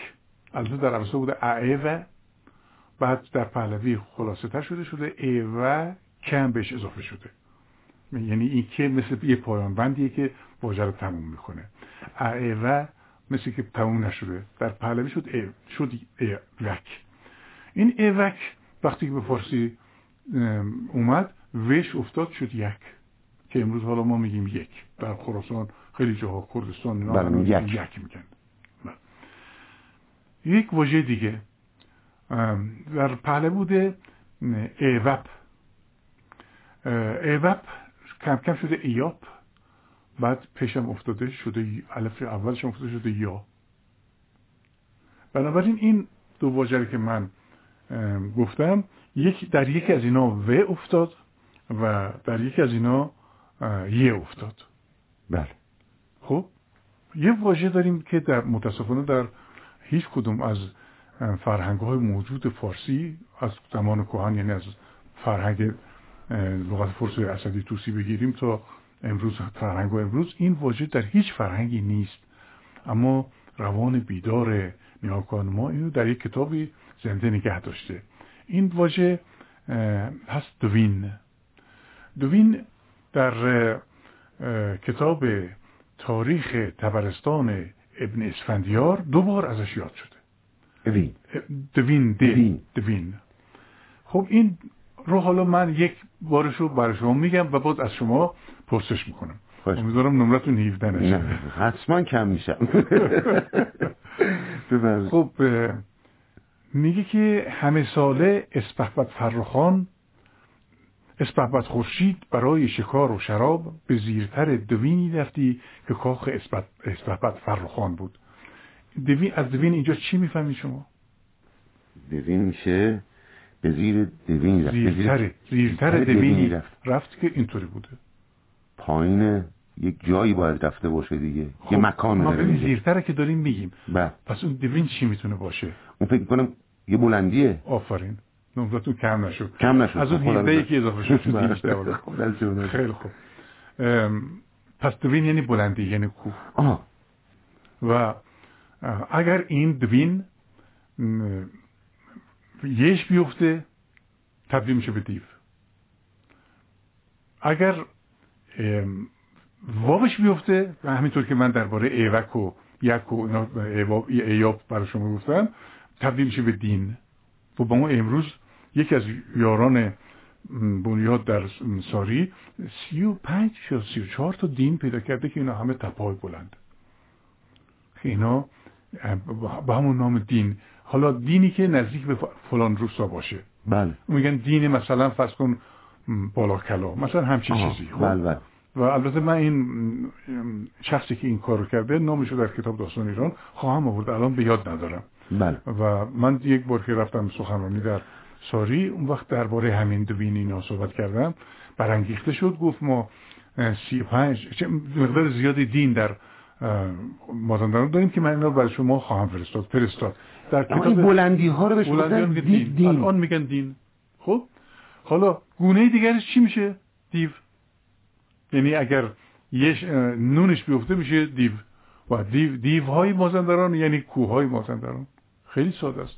البته در عربستان بوده و. بعد در پهلوی خلاصه تر شده شده ایو کم بهش اضافه شده. یعنی این که مثل یه پایان بندیه که واژه رو تموم می‌کنه. و مثل که تموم نشده. در پهلوی شد ای شد ایوک این ایوک وقتی که به فارسی اومد وش افتاد شد یک. که امروز حالا ما میگیم یک. در خراسان خیلی جاها کردستان اینا بله، یک. یک میگن. بله. یک واژه دیگه. در پهله بوده ایوب. ایوب کم کم شده ایاب. بعد پیشم افتاده شده الف اولش افتاده شده یا. بنابراین این دو واژه که من گفتم یک در یکی از اینا و افتاد و در یکی از اینا یه افتاد. بله. خب یه واژه داریم که در متاسفانه در هیچ کدوم از فرهنگ های موجود فارسی از زمان کهن یعنی از فرهنگ لغت فارسی اسدی توسی بگیریم تا امروز فرهنگ و امروز این واژه در هیچ فرهنگی نیست. اما روان بیدار نیاکان ما اینو در یک کتابی زنده نگه داشته. این واژه هست دوین. دوین در کتاب تاریخ تبرستان ابن اسفندیار دو بار ازش یاد شده. دوین. دوین دوین. دوین. خب این رو حالا من یک بارش رو برای شما میگم و باز از شما پرسش می‌کنم. امیدوارم نمرتون 17 نه نشه حتما کم میشم. خب میگه که همه ساله اسپهبد فرخان اسپهبد خورشید برای شکار و شراب به زیرتر دوینی رفتی که کاخ اسپهبد فرخان بود. دوین از دوین اینجا چی می‌فهمید شما؟ دوین میشه به زیر دوین رفت. زیرتر زیرتر دوینی رفت. رفت که اینطوری بوده. پایین یک جایی باید رفته باشه دیگه. یه خب، مکان ما داره ببین. زیرتره که داریم میگیم. بله. پس اون دوین چی می‌تونه باشه؟ اون فکر کنم یه بلندیه. آفرین. نمرتون کم نشد. کم نشد. از اون خب، خدا 17 رو- که اضافه شد شد بله. 18 والا. خب، شما درد. خیلی خوب. پس دوین یعنی بلندی یعنی کوه. و اگر این دوین یش بیفته تبدیل میشه به دیو. اگر وابش بیفته و همینطور که من درباره ایوک و یک و ایاب برای شما گفتم تبدیل میشه به دین. و با ما امروز یکی از یاران بنیاد در ساری سی و پنج یا سی و چهار تا دین پیدا کرده که اینا همه تپای بلند. اینا با همون نام دین. حالا دینی که نزدیک به فلان روسا باشه. بله. میگن دین مثلا فرض کن بالا کلا. مثلا همچین آها، چیزی. خب؟ بله بله. و البته من این شخصی که این کارو کرده نامشو در کتاب داستان ایران خواهم آورد. الان به یاد ندارم. بله. و من یک بار که رفتم سخنرانی در ساری اون وقت درباره همین دوین اینا صحبت کردم. برانگیخته شد گفت ما سی پنج چه مقدار زیادی دین در مازندران داریم که من اینا رو برای شما خواهم فرستاد فرستاد. در این بلندی ها رو بهش میگن دین. دین. الان میگن دین. خب؟ حالا گونه دیگرش چی میشه؟ دیو. یعنی اگر یه نونش بیفته میشه دیو. و دیو دیوهای مازندران یعنی کوههای مازندران. خیلی ساده است.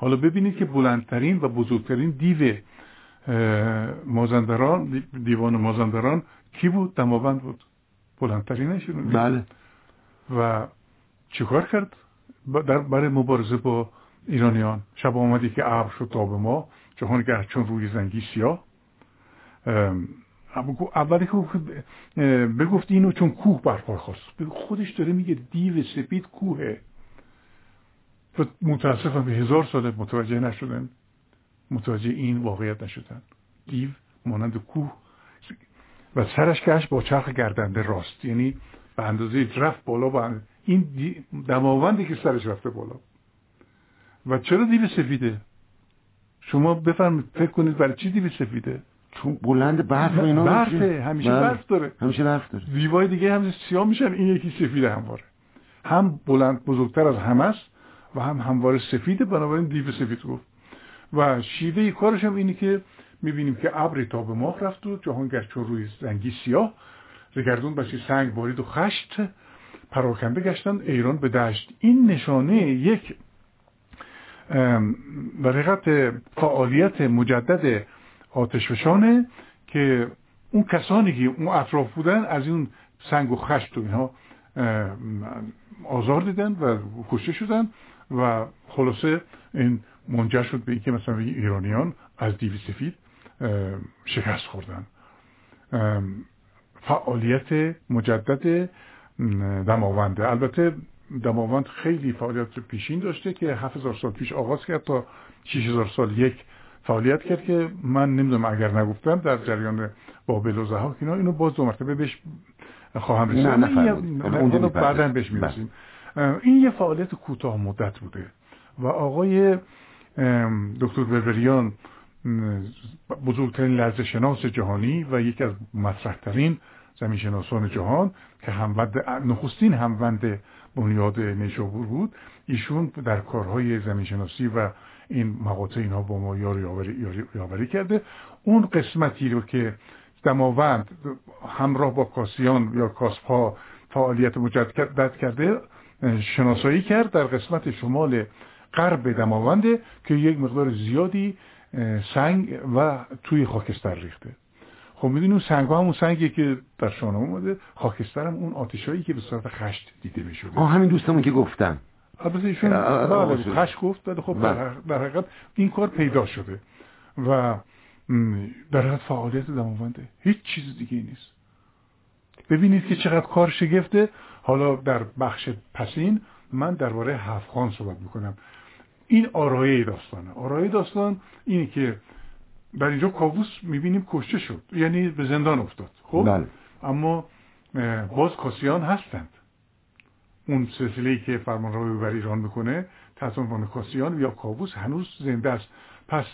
حالا ببینید که بلندترین و بزرگترین دیو مازندران دیوان مازندران کی بود؟ دماوند بود. بلندترینشون بله. و چیکار کرد؟ در برای مبارزه با ایرانیان. شب آمدی که ابر شد تا به ما. جهان گرد چون روی زنگی سیاه. اولی که بگفت اینو چون کوه برپا خواست. خودش داره میگه دیو سپید کوهه. و متاسفم به هزار سال متوجه نشدن متوجه این واقعیت نشدن. دیو مانند کوه و سرش کش با چرخ گردنده راست. یعنی به اندازه رفت بالا با اند- این دی- دماوندی که سرش رفته بالا. و چرا دیو سفیده؟ شما بفرمایید فکر کنید برای چی دیو سفیده؟ چون بلند برف و اینا برفه میشه. همیشه بله. برف داره. همیشه برف داره. دیوای دیگه هم سیاه میشن این یکی سفیده همواره هم بلند بزرگتر از همه است و هم همواره سفیده بنابراین دیو سفید گفت. و شیوه کارش هم اینه که می‌بینیم که ابری تا به ماه رفت و جهانگرد چون روی زنگی سیاه رگردون بچه سنگ بارید و خشت پراکنده گشتن. ایران به دشت. این نشانه یک در فعالیت مجدد آتشفشانه که اون کسانی که اون اطراف بودن از این سنگ و خشت و اینها آزار دیدن و کشته شدن. و خلاصه این منجر شد به اینکه مثلا ایرانیان از دیو سفید شکست خوردن. فعالیت مجدد دماونده البته دماوند خیلی فعالیت پیشین داشته که 7000 سال پیش آغاز کرد تا 6000 سال یک فعالیت کرد که من نمی‌دونم اگر نگفتم در جریان بابل و زهاک اینا اینو باز دو مرتبه بهش خواهم رسید. حالا می‌پردازیم. بعدا بهش می‌رسیم. این یه فعالیت کوتاه مدت بوده. و آقای دکتر بربریان م، بزرگترین لرزه شناس جهانی و یکی از مطرحترین زمین شناسان جهان که هموند نخستین هموند بنیاد نیشابور بود. ایشون در کارهای زمین شناسی و این مقاطع اینها با ما یاری کرده. اون قسمتی رو که دماوند همراه با کاسیان یا کاسپا فعالیت مجدد کرده شناسایی کرد در قسمت شمال غرب دماونده که یک مقدار زیادی سنگ و توی خاکستر ریخته. خب می‌دونیم سنگ ها همون سنگی که در شاهنامه اومده؟ خاکستر هم اون آتشایی که به صورت خشت دیده می‌شده. آه همین دوستمون که گفتم البته ایشون بله خش گفت ولی خب بله. در حقیقت این کار پیدا شده و در حالت فعالیت دماونده. هیچ چیز دیگه نیست. ببینید که چقدر کار شگفته. حالا در بخش پسین من درباره هفخان صحبت می‌کنم. این آرایه داستانه. آرایه داستان اینه که در اینجا کاووس می‌بینیم کشته شد. یعنی به زندان افتاد. خب؟ بله. اما باز کاسیان هستند. اون سلسله که فرمانروایی بر ایران می‌کنه تحت عنوان کاسیان یا کاووس هنوز زنده است. پس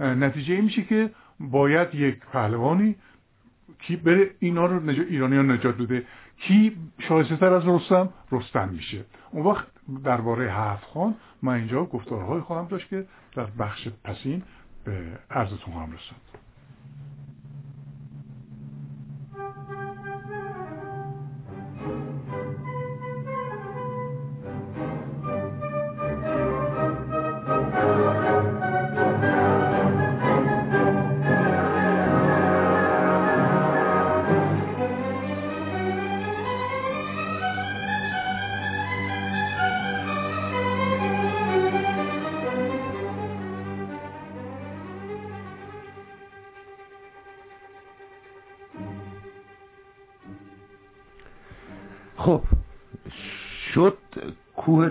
نتیجه این میشه که باید یک پهلوانی کی بره اینا رو نجات ایرانیان نجات بده. کی شایسته تر از رستم رستم میشه. اون وقت درباره هفت خان من اینجا گفتارهای خواهم داشت که در بخش پسین به عرضتون خواهم رسند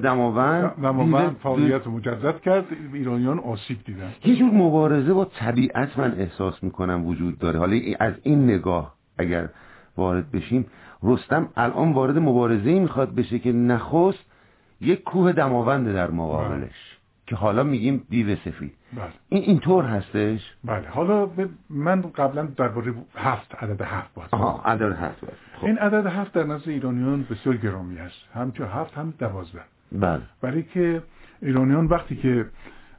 دماوند دماوند فعالیت مجدد کرد. ایرانیان آسیب دیدن. یه جور مبارزه با طبیعت من احساس می‌کنم وجود داره. حالا از این نگاه اگر وارد بشیم رستم الان وارد مبارزه ای می‌خواد بشه که نخست یک کوه دماونده در مقابلش. که حالا میگیم دیو سفید. بله. این اینطور هستش؟ بله. حالا ب- من قبلا درباره هفت عدد هفت باید آها عدد هست خب. این عدد هفت در نزد ایرانیان بسیار گرامی است. همچون هفت هم دوازده. بله. برای که ایرانیان وقتی که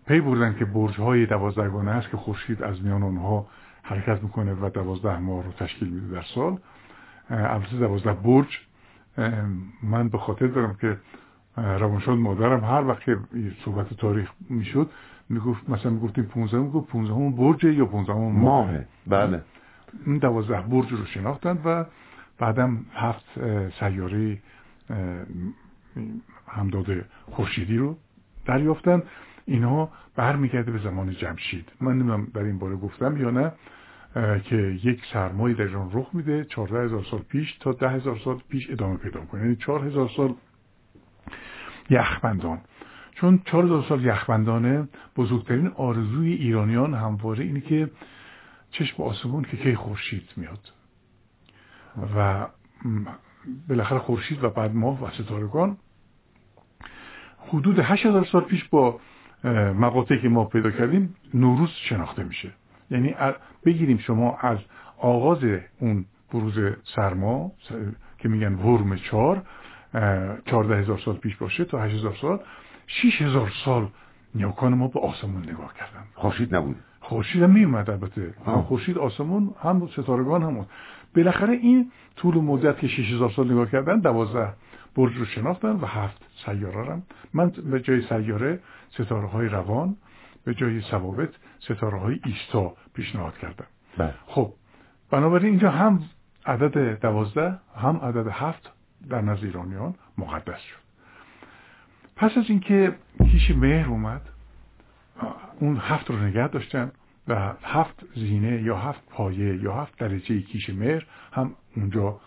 پی بردن که برج های دوازدهگانه است که خورشید از میان اونها حرکت می‌کنه و دوازده ماه رو تشکیل میده در سال البته دوازده برج من به خاطر دارم که روانشاد مادرم هر وقت که صحبت تاریخ می‌شد می‌گفت مثلا می‌گفتیم 15 می‌گفت 15 برج یا 15 ماه؟ ماهه. بله. این دوازده برج رو شناختند و بعدم هفت سیاره همداد خورشیدی رو دریافتن. اینها برمیگرده به زمان جمشید. من نمی‌دونم در این باره گفتم یا نه که یک سرمایه در ایران رخ میده 14 هزار سال پیش تا ده هزار سال پیش ادامه پیدا کنه یعنی 4 هزار سال یخبندان. چون 4 هزار سال یخبندانه بزرگترین آرزوی ایرانیان همواره اینه که چشم آسمون که کی خورشید میاد. و بالاخره خورشید و بعد ماه و ستارگان حدود 8000 سال پیش با مقاطعی که ما پیدا کردیم نوروز شناخته میشه. یعنی بگیریم شما از آغاز اون بروز سرما که میگن ورم چار چارده هزار سال پیش باشه تا هشت هزار سال شیش هزار سال نیاکان ما به آسمون نگاه کردن. خورشید نبود. خورشید هم میومد البته. هم. خورشید آسمون هم ستارگان هم بود. بالاخره این طول مدت که 6000 سال نگاه کردن دوازده برج رو شناختن و هفت سیاره هم من به جای سیاره ستاره های روان به جای ثوابت ستاره های ایستا پیشنهاد کردم. بله. خب بنابراین اینجا هم عدد دوازده هم عدد هفت در نزد ایرانیان مقدس شد. پس از اینکه کیش مهر اومد اون هفت رو نگه داشتن و هفت زینه یا هفت پایه یا هفت درجه کیش مهر هم اونجا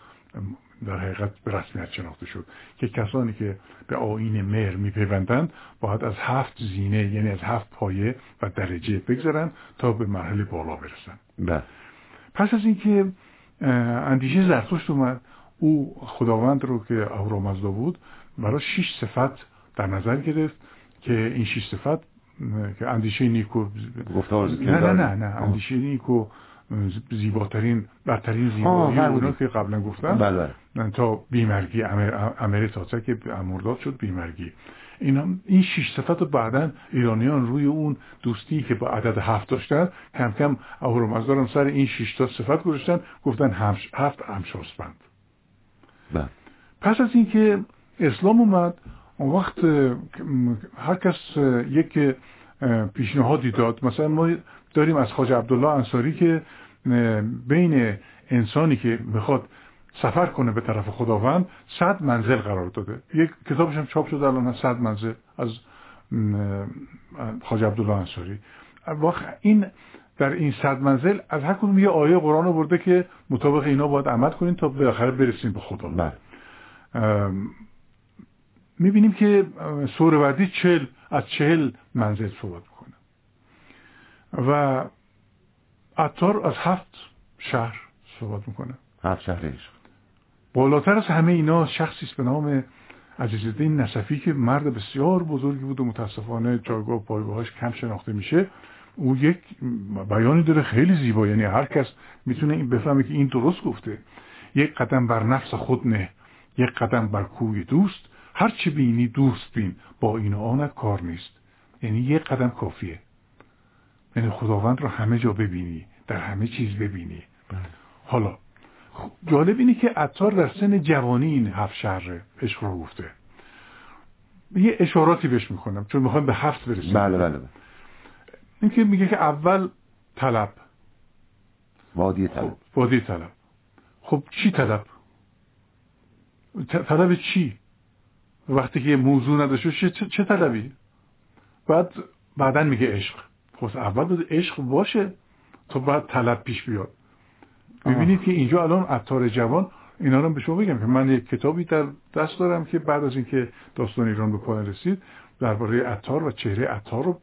در حقیقت به رسمیت شناخته شد که کسانی که به آین مهر میپیوندند باید از هفت زینه یعنی از هفت پایه و درجه بگذرن تا به مرحله بالا برسن بله. پس از اینکه اندیشه زرتشت اومد او خداوند رو که اهورامزدا بود برای شش صفت در نظر گرفت که این شش صفت که اندیشه نیکو گفتار نه نه نه نه اندیشه نیکو زیباترین برترین زیبایی اونا بله. که قبلا گفتم. بله تا بیمرگی امر, امر تازه که مرداد شد بیمرگی. اینا این شش صفت رو بعدا ایرانیان روی اون دوستی که با عدد هفت داشتن کم کم اهورامزدا هم سر این شش تا صفت گذاشتن گفتن همش هفت همشاسپند بله. پس از اینکه اسلام اومد اون وقت هر کس یک پیشنهادی داد. مثلا ما داریم از خواجه عبدالله انصاری که بین انسانی که می‌خواد سفر کنه به طرف خداوند صد منزل قرار داده. یک کتابش هم چاپ شده الان صد منزل از م، خواجه عبدالله انصاری. وقت این در این صد منزل از هر کدوم یه آیه قرآن رو برده که مطابق اینا باید عمل کنیم تا بالاخره برسیم به خدا. بله. می‌بینیم که سوروردی چل از چهل منزل صحبت و عطار از هفت شهر صحبت می‌کنه. هفت شهر عشق بالاتر از همه اینا شخصی است به نام عزیزالدین نصفی که مرد بسیار بزرگی بود و متاسفانه جایگاه پایگاهاش کم شناخته میشه. او یک بیانی داره خیلی زیبا یعنی هر کس می‌تونه این بفهمه که این درست گفته. یک قدم بر نفس خود نه یک قدم بر کوی دوست. هر چه بینی دوست بین با این آنت کار نیست. یعنی یک قدم کافیه. یعنی خداوند رو همه جا ببینی در همه چیز ببینی. حالا جالب اینه که عطار در سن جوانی این هفت شهر عشق رو گفته. یه اشاراتی بهش می‌کنم چون می‌خوایم به هفت برسیم. بله بله بله. این که میگه که اول طلب. وادی طلب. خب، وادی طلب. خب چی طلب؟ طلب چی؟ وقتی که یه موضوع نداشته چه, چه طلبی؟ بعد بعدا میگه عشق. خب اول باید عشق باشه تا بعد طلب پیش بیاد. ببینید که اینجا الان عطار جوان اینا رو به شما بگم که من یک کتابی در دست دارم که بعد از اینکه داستان ایران به پایان رسید درباره عطار و چهره عطار رو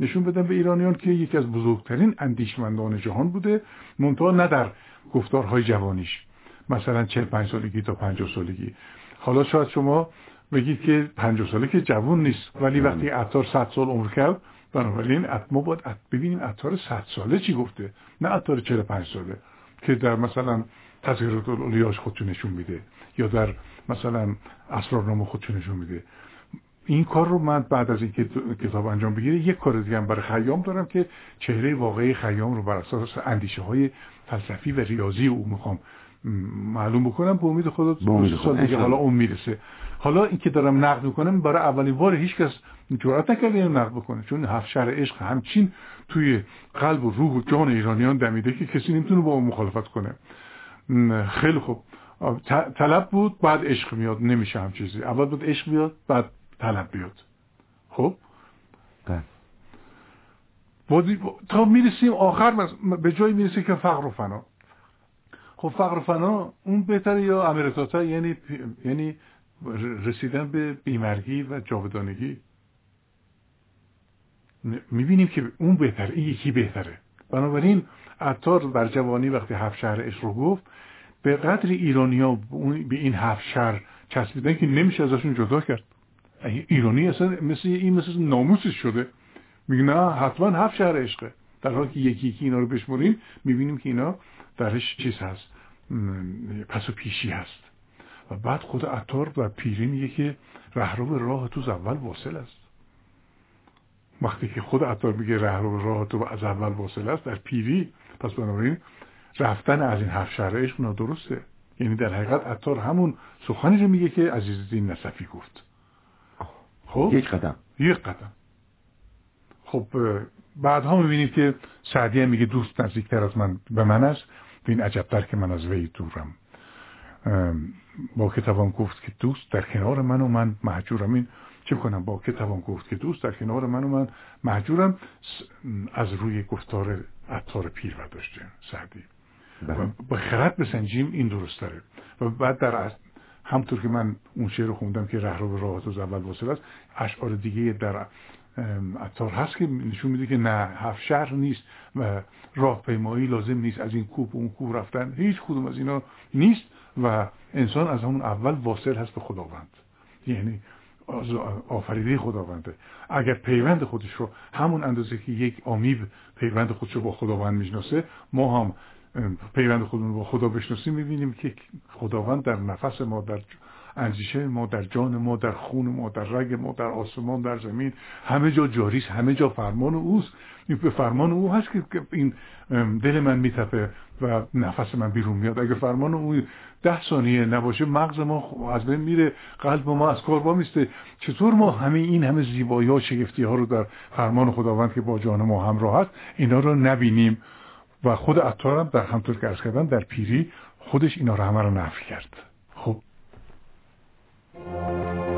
نشون بدم به ایرانیان که یکی از بزرگترین اندیشمندان جهان بوده منتها نه در گفتارهای جوانیش. مثلا 45 سالگی تا 50 سالگی. حالا شاید شما بگید که 50 ساله که جوان نیست ولی وقتی عطار 100 سال عمر کرد بنابراین ما باید ببینیم عطار 100 ساله چی گفته نه عطار 45 ساله که در مثلا تذکرات الاولیاش خودشو نشون میده یا در مثلا اسرارنامه خودشو نشون میده. این کار رو من بعد از اینکه کتاب انجام بگیره یک کار دیگه هم برای خیام دارم که چهره واقعی خیام رو بر اساس اندیشه های فلسفی و ریاضی او می‌خوام معلوم بکنم. به امید خدا سال. دیگه حالا اون می‌رسه. حالا اینکه دارم نقد می‌کنم برای اولین بار هیچ کس جرأت نکرده اینو نقد بکنه. چون هفت شهر عشق همچین توی قلب و روح و جان ایرانیان دمیده که کسی نمی‌تونه با اون مخالفت کنه. خیلی خوب. طلب بود بعد عشق میاد. نمیشه هم چیزی. اول بود عشق بیاد بعد طلب بیاد. خب؟ بله. بازی- تا می‌رسیم آخر مز- به جایی می‌رسه که فقر و فنا. خب فقر و فنا اون بهتره یا امرتاتا یعنی یعنی رسیدن به بیمرگی و جاودانگی. می‌بینیم که اون بهتره این یکی بهتره. بنابراین عطار بر جوانی وقتی هفت شهر عشق رو گفت به قدر ایرانیا به این هفت شهر چسبیدن که نمیشه ازشون جدا کرد. ایرانی اصلا مثل این مثل ناموسش شده. میگه نه حتما هفت شهر عشقه. در حالی که یکی یکی اینا رو بشمریم می‌بینیم که اینا درش چیز هست. پس و پیشی هست. و بعد خود عطار و پیری میگه که رهرو راه تو اول واصل است. وقتی که خود عطار میگه رهرو راه تو از اول واصل است در پیری پس بنابراین رفتن از این هفت شهر عشق نادرسته یعنی در حقیقت عطار همون سخنی رو میگه که عزیزالدین نصفی گفت. خب؟ یک قدم. یک قدم. خب اه، بعدها می‌بینیم که سعدی هم میگه دوست نزدیکتر از من به من است. این عجبتر که من از وی دورم. با کتابم گفت که دوست در کنار من و من محجورم. این چه کنم؟ با کتابم گفت که دوست در کنار من و من محجورم از روی گفتار عطار پیر برداشته سعدی. و بله. با خرد بسنجیم این درست داره. و بعد در همطور که من اون شعر رو خوندم که رهرو به راحت از اول واصل است اشعار دیگه در عطار هست که نشون میده که نه هفت شهر نیست و راهپیمایی لازم نیست. از این کوه به اون کوه رفتن هیچ کدوم از اینا نیست و انسان از همون اول واصل هست به خداوند. یعنی آفریده خداونده. اگر پیوند خودش رو همون اندازه که یک آمیب پیوند خودش رو با خداوند می‌شناسه ما هم پیوند خودمون با خدا بشناسیم می‌بینیم که خداوند در نفس ما در اندیشه ما در جان ما در خون ما در رگ ما در آسمان در زمین همه جا جاری است همه جا فرمان اوست. به فرمان او هست که این دل من میتپه و نفس من بیرون میاد. اگه فرمان او ده ثانیه نباشه مغز ما از بین میره قلب ما از کار میسته چطور ما همه این همه زیبایی ها و شگفتی ها رو در فرمان خداوند که با جان ما همراه هست اینا رو نبینیم؟ و خود عطار هم در همطور که ارز کردم در پیری خودش اینا رو همه رو نفی کرد. どうも。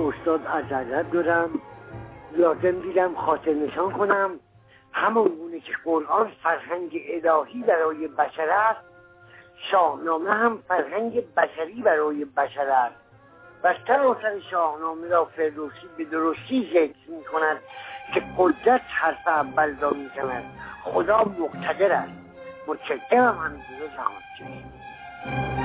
استاد از دارم. لازم دیدم خاطر نشان کنم. همون گونه که قرآن فرهنگ الهی برای بشر است شاهنامه هم فرهنگ بشری برای بشر است. و سراسر شاهنامه را فردوسی به درستی ذکر می کند که قدرت حرف اول را می خدا مقتدر است. متشکرم. همینجور زمان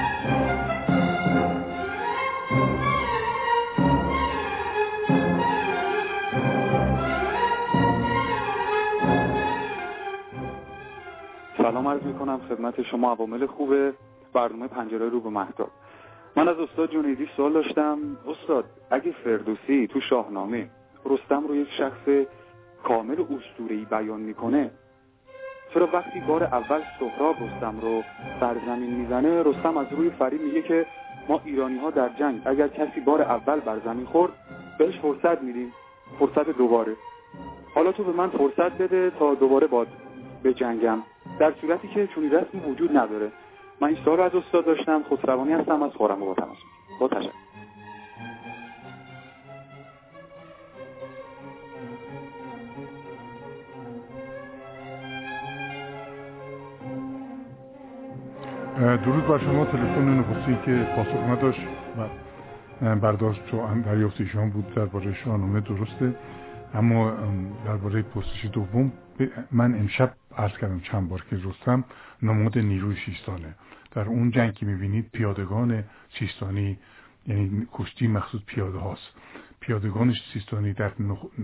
سلام عرض می‌کنم خدمت شما عوامل خوب برنامه پنجره رو به محتاب من از استاد جنیدی سوال داشتم. استاد اگه فردوسی تو شاهنامه رستم رو یک شخص کامل اسطوره‌ای بیان می‌کنه چرا وقتی بار اول سهراب رستم رو سرزمین می‌زنه رستم از روی فری میگه که ما ایرانی ها در جنگ اگر کسی بار اول بر زمین خورد بهش فرصت میدیم. فرصت دوباره. حالا تو به من فرصت بده تا دوباره باد به جنگم. در صورتی که چونی رسمی وجود نداره. من این سال رو از استاد داشتم خودروانی هستم از خورم با تماس با تشکر. درود بر شما. تلفن نخستی که پاسخ نداشت. و برداشت چون دریافت ایشان بود درباره شاهنامه درسته. اما درباره پرسش دوم من امشب عرض کردم چند بار که رستم نماد نیروی سیستانه. در اون جنگ که می‌بینید پیادگان سیستانی یعنی کشتی مخصوص پیاده هاست. پیادگان سیستانی در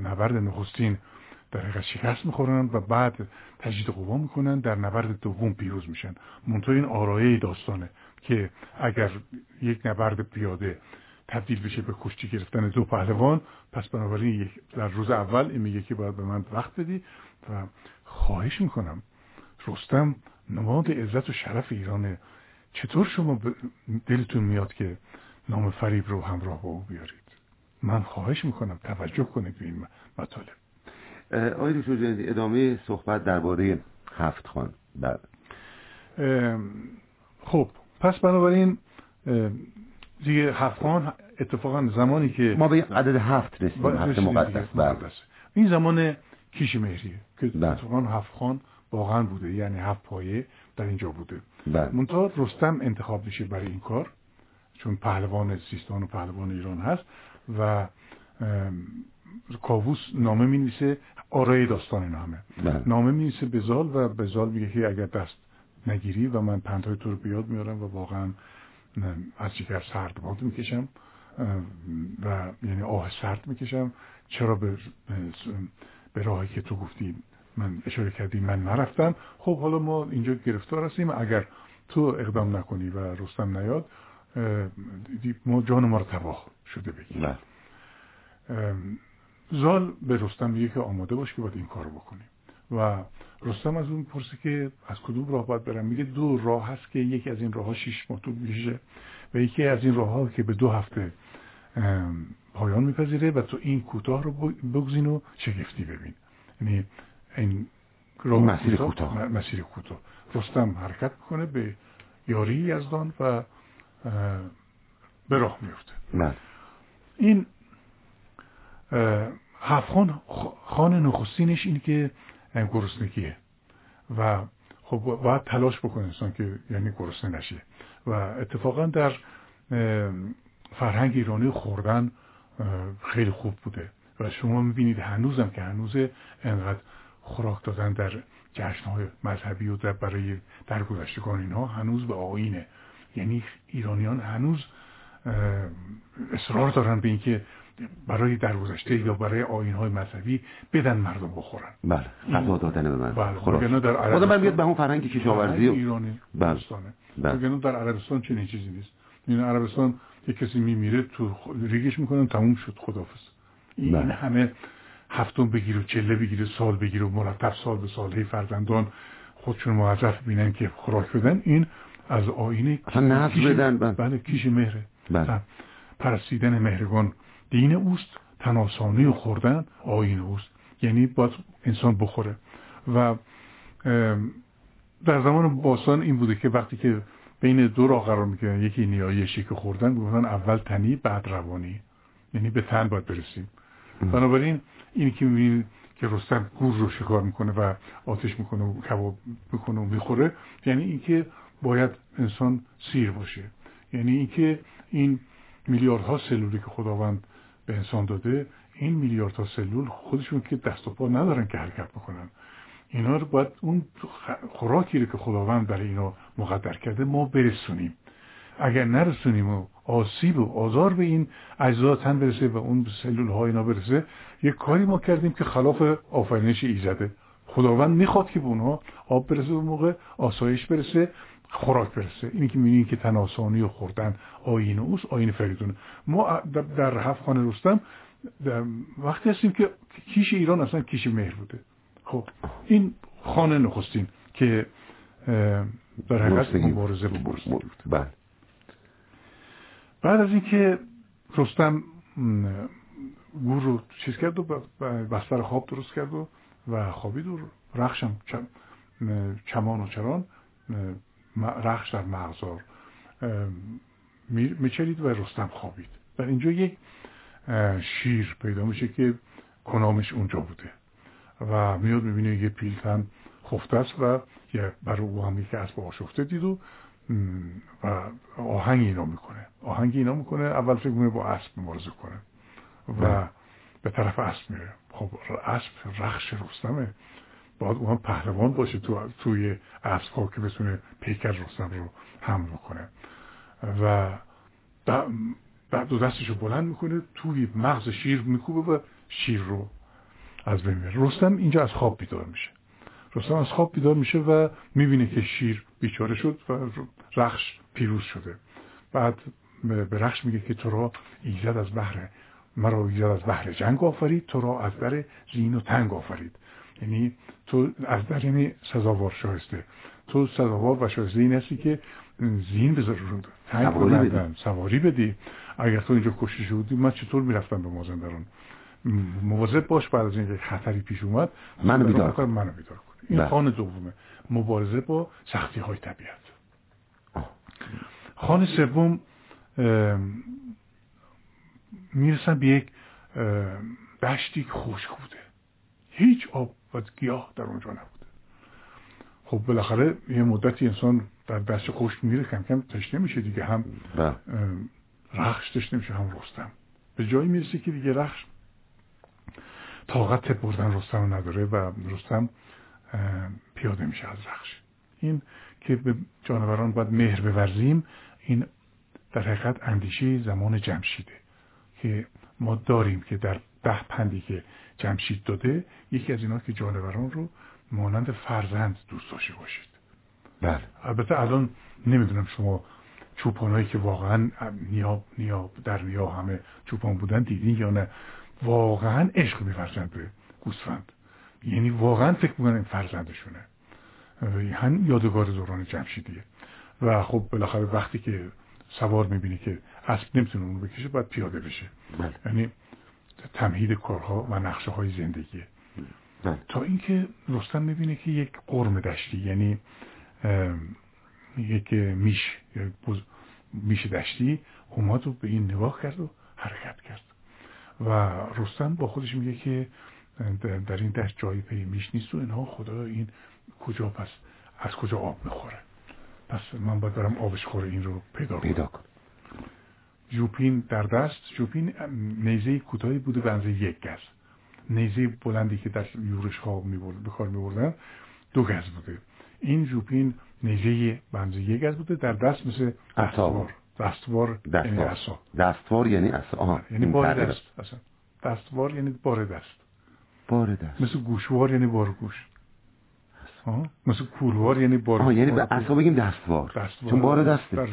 نبرد نخستین در حقیقت شکست می‌خورن و بعد تجدید قوا می‌کنن در نبرد دوم پیروز میشن. منطقه این آرایه داستانه که اگر یک نبرد پیاده تبدیل بشه به کشتی گرفتن دو پهلوان. پس بنابراین در روز اول این میگه که باید به من وقت بدی و خواهش می‌کنم رستم نماد عزت و شرف ایرانه چطور شما دلتون میاد که نام فریب رو همراه با او بیارید؟ من خواهش می‌کنم. توجه کنید به این مطالب. آقای دکتر ادامه صحبت درباره هفت خان. بله. خب پس بنابراین دیگه هفت خان اتفاقا زمانی که ما به عدد هفت رسیدیم هفت مقدس بله این زمان کیش مهریه که بله. اتفاقا هفت خان واقعا بوده یعنی هفت پایه در اینجا بوده بله. منتها رستم انتخاب میشه برای این کار چون پهلوان سیستان و پهلوان ایران هست و کاووس نامه می نویسه آرای داستان نامه بله. نامه می نویسه به زال و به زال میگه که اگر دست نگیری و من پندهای تو رو بیاد میارم و واقعا از جگر سرد باد می‌کشم و یعنی آه سرد می‌کشم. چرا به, به راهی که تو گفتی من اشاره کردی من نرفتم. خب حالا ما اینجا گرفتار هستیم. اگر تو اقدام نکنی و رستم نیاد ما جان ما رو تباه شده بگیم بله. زال به رستم میگه که آماده باش که باید این کار بکنیم. و رستم از اون پرسه که از کدوم راه باید برم؟ میگه دو راه هست که یکی از این راه ها شیش ماه طول میشه و یکی از این راه ها که به دو هفته پایان میپذیره و تو این کوتاه رو بگزین و شگفتی ببین. یعنی این راه مسیر کوتاه مسیر کوتاه. رستم حرکت می‌کنه به یاری یزدان و به راه میفته بله. این هفخان خان نخستینش اینه که گرسنگیه و خب باید تلاش بکنه انسان که یعنی گرسنه نشه. و اتفاقا در فرهنگ ایرانی خوردن خیلی خوب بوده. و شما می‌بینید هنوزم که هنوز انقدر خوراک دادن در جشنهای مذهبی و در برای درگذشتگان اینها هنوز به آینه یعنی ایرانیان هنوز اصرار دارن به اینکه برای درگذشته یا برای آین های مذهبی بدن مردم بخورن. بله. غذا دادن به مردم. بله. در عربستان بیاد به اون فرهنگ کشاورزی و ایرانی بله. بله. در عربستان چنین چیزی نیست. این عربستان یک کسی میمیره تو ریگش می‌کنن تموم شد خدافظ این بله. همه هفتم بگیر و چله بگیر سال بگیر و مرتب سال به ساله فرزندان خودشون موظف بینن که خوراک بدن. این از آینه اصلا بدن. بله. بله کیش مهره. بله. پرستیدن مهرگان. دین اوست تناسانی و خوردن آین اوست. یعنی باید انسان بخوره. و در زمان باستان این بوده که وقتی که بین دو راه قرار می‌کنن یکی نیایشی که خوردن گفتن اول تنی بعد روانی. یعنی به تن باید برسیم. بنابراین اینی که می‌بینید که رستم گور رو شکار می‌کنه و آتش می‌کنه و کباب می‌کنه و می‌خوره یعنی اینکه باید انسان سیر باشه. یعنی اینکه این میلیاردها سلولی که خداوند به انسان داده این میلیاردها سلول خودشون که دست و پا ندارن که حرکت بکنن. اینا رو باید اون خوراکی رو که خداوند برای اینا مقدر کرده ما برسونیم. اگر نرسونیم و آسیب و آزار به این اجزا تن برسه و اون سلول های اینا برسه یک کاری ما کردیم که خلاف آفرینش ایزده. خداوند می‌خواد که به اونها آب برسه به موقع آسایش برسه. خوراک برسه. اینی که می‌بینید که تناسانی و خوردن آین اوست آین فریدونه. ما در هفت خانه رستم وقتی هستیم که کیش ایران اصلا کیش مهر بوده. خب این خانه نخستین که در حقیقت مبارزه بود. بله. بعد از اینکه رستم گور رو چیز کرد و بستر خواب درست کرد و و خوابید و رخشم چمان و چران رخش در مغزار میچرید و رستم خوابید. و اینجا یک شیر پیدا میشه که کنامش اونجا بوده و میاد می‌بینه یه پیلتن خفته است و یه برای او هم یکی اسب آشفته دید و و آهنگ اینا می‌کنه. آهنگ اینا می‌کنه اول فکر می‌کنه با اسب مبارزه کنه و به طرف اسب میره. خب اسب رخش رستمه. باید اون پهلوان باشه تو توی اسب که بتونه پیکر رستم رو حمل کنه و بعد دو دستش رو بلند می‌کنه توی مغز شیر میکوبه و شیر رو از بین میره رستم اینجا از خواب بیدار میشه. رستم از خواب بیدار میشه و می‌بینه که شیر بیچاره شد و رخش پیروز شده. بعد به رخش میگه که تو را ایزد از بحر مرا ایزد از بحر جنگ آفرید تو را از در زین و تنگ آفرید. یعنی تو از در یعنی سزاوار شایسته. تو سزاوار و شایسته این هستی که زین بذار رو سواری بدی. سواری بدی. اگر تو اینجا کشته شدی من چطور می‌رفتم به مازندران؟ مواظب باش بعد از اینکه خطری پیش اومد منو بیدار کن. منو بیدار کن. این بله. خانه دومه. مبارزه با سختی های طبیعت خانه سوم می‌رسن به یک دشتی خشک بوده. هیچ آب و گیاه در اونجا نبوده. خب بالاخره یه مدتی انسان در دشت خشک میره کم کم تشنه میشه دیگه هم بله. رخش تشنه میشه هم رستم. به جایی می‌رسه که دیگه رخش طاقت بردن رستم نداره و رستم پیاده میشه از رخش. این که به جانوران باید مهر بورزیم این در حقیقت اندیشه زمان جمشیده که ما داریم که در ده پندی که جمشید داده یکی از اینا که جانوران رو مانند فرزند دوست داشته باشید. بله. البته الان نمی‌دونم شما چوپانایی که واقعا نیا, نیا در نیا همه چوپان بودن دیدین یا نه واقعا عشق میورزند به گوسفند. یعنی واقعا فکر می‌کنن این فرزندشونه. هم یادگار دوران جمشیدیه. و خب بالاخره وقتی که سوار می‌بینی که اسب نمی‌تونه اونو بکشه باید پیاده بشه. بله. یعنی تمهید کارها و نقشه های زندگیه. بله. تا اینکه رستم می‌بینه که یک قرم دشتی یعنی یک میش میش دشتی اومد و به این نگاه کرد و حرکت کرد. و رستم با خودش میگه که در این دشت جایی پی میش نیست و اینها خدا این کجا پس از کجا آب می‌خوره؟ پس من باید برم آبش خوره این رو پیدا کنم. پیدا کن جوپین در دست. جوپین نیزه کوتاهی بوده به اندازه یک گز. نیزه بلندی که در یورش ها به کار میبردن دو گز بوده. این جوپین نیزه به اندازه یک گز بوده در دست مثل دستوار. دستوار یعنی عصا. دستوار یعنی آها یعنی بار دست. اصلا دستوار یعنی بار دست. بار دست. مثل گوشوار یعنی بار گوش. آه. مثل کولوار یعنی بار آها یعنی به. اصلا بگیم دستوار. دستوار. چون بار دسته. در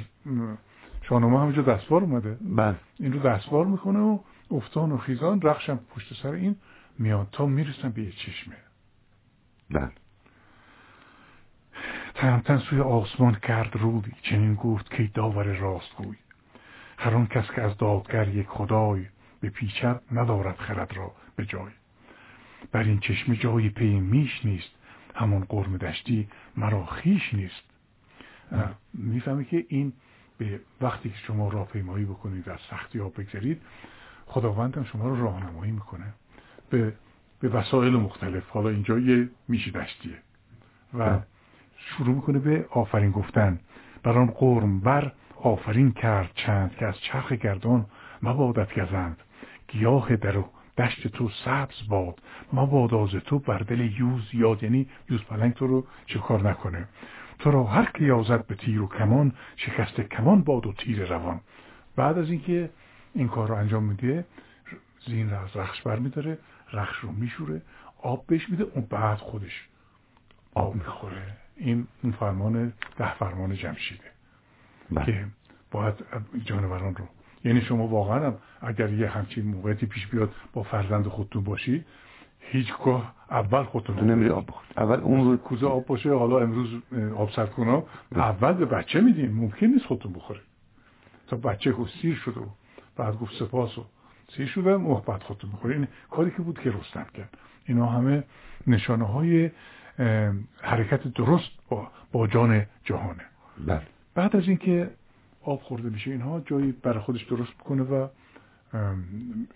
شاهنامه همینجا دستوار اومده. بله. این رو دستوار می‌کنه و افتان و خیزان رخشم پشت سر این میاد تا می‌رسن به یه چشمه. بله. تهمتن سوی آسمان کرد روی چنین گفت که داور راست گوی هر آن کس که از دادگر یک خدای به پیچد ندارد خرد را به جای. بر این چشمه جای پی میش نیست همون قرم دشتی مرا خیش نیست. می‌فهمی که این به وقتی که شما راهپیمایی بکنید از سختی ها بگذارید خداوند هم شما رو راهنمایی می‌کنه به به وسایل مختلف. حالا اینجا یه میشی دشتیه. و شروع می‌کنه به آفرین گفتن. بر آن قرم بر آفرین کرد چند که از چرخ گردان مبادت گزند. گیاه در و دشت تو سبز باد. ما آز تو بر دل یوز یاد یعنی یوز پلنگ تو رو شکار نکنه؟ تو را هر که یازد به تیر و کمان شکست کمان باد و تیر روان. بعد از اینکه این کار رو انجام میده زین را از رخش بر میداره رخش رو میشوره آب بهش میده اون بعد خودش آب می‌خوره. این اون فرمان ده فرمان جمشیده بله. که باید جانوران رو یعنی شما واقعا اگر یه همچین موقعیتی پیش بیاد با فرزند خودتون باشی هیچگاه اول خودتون نمیری آب بخور اول اون رو کوزه آب باشه حالا امروز آب سرد کنا اول به بچه میدیم. ممکن نیست خودتون بخوره تا بچه که سیر شد و بعد گفت سپاس و سیر شده محبت خودتون بخوره این کاری که بود که رستم کرد. اینا همه نشانه های حرکت درست با, با جان جهانه. بله. بعد از اینکه آب خورده میشه اینها جایی برای خودش درست بکنه و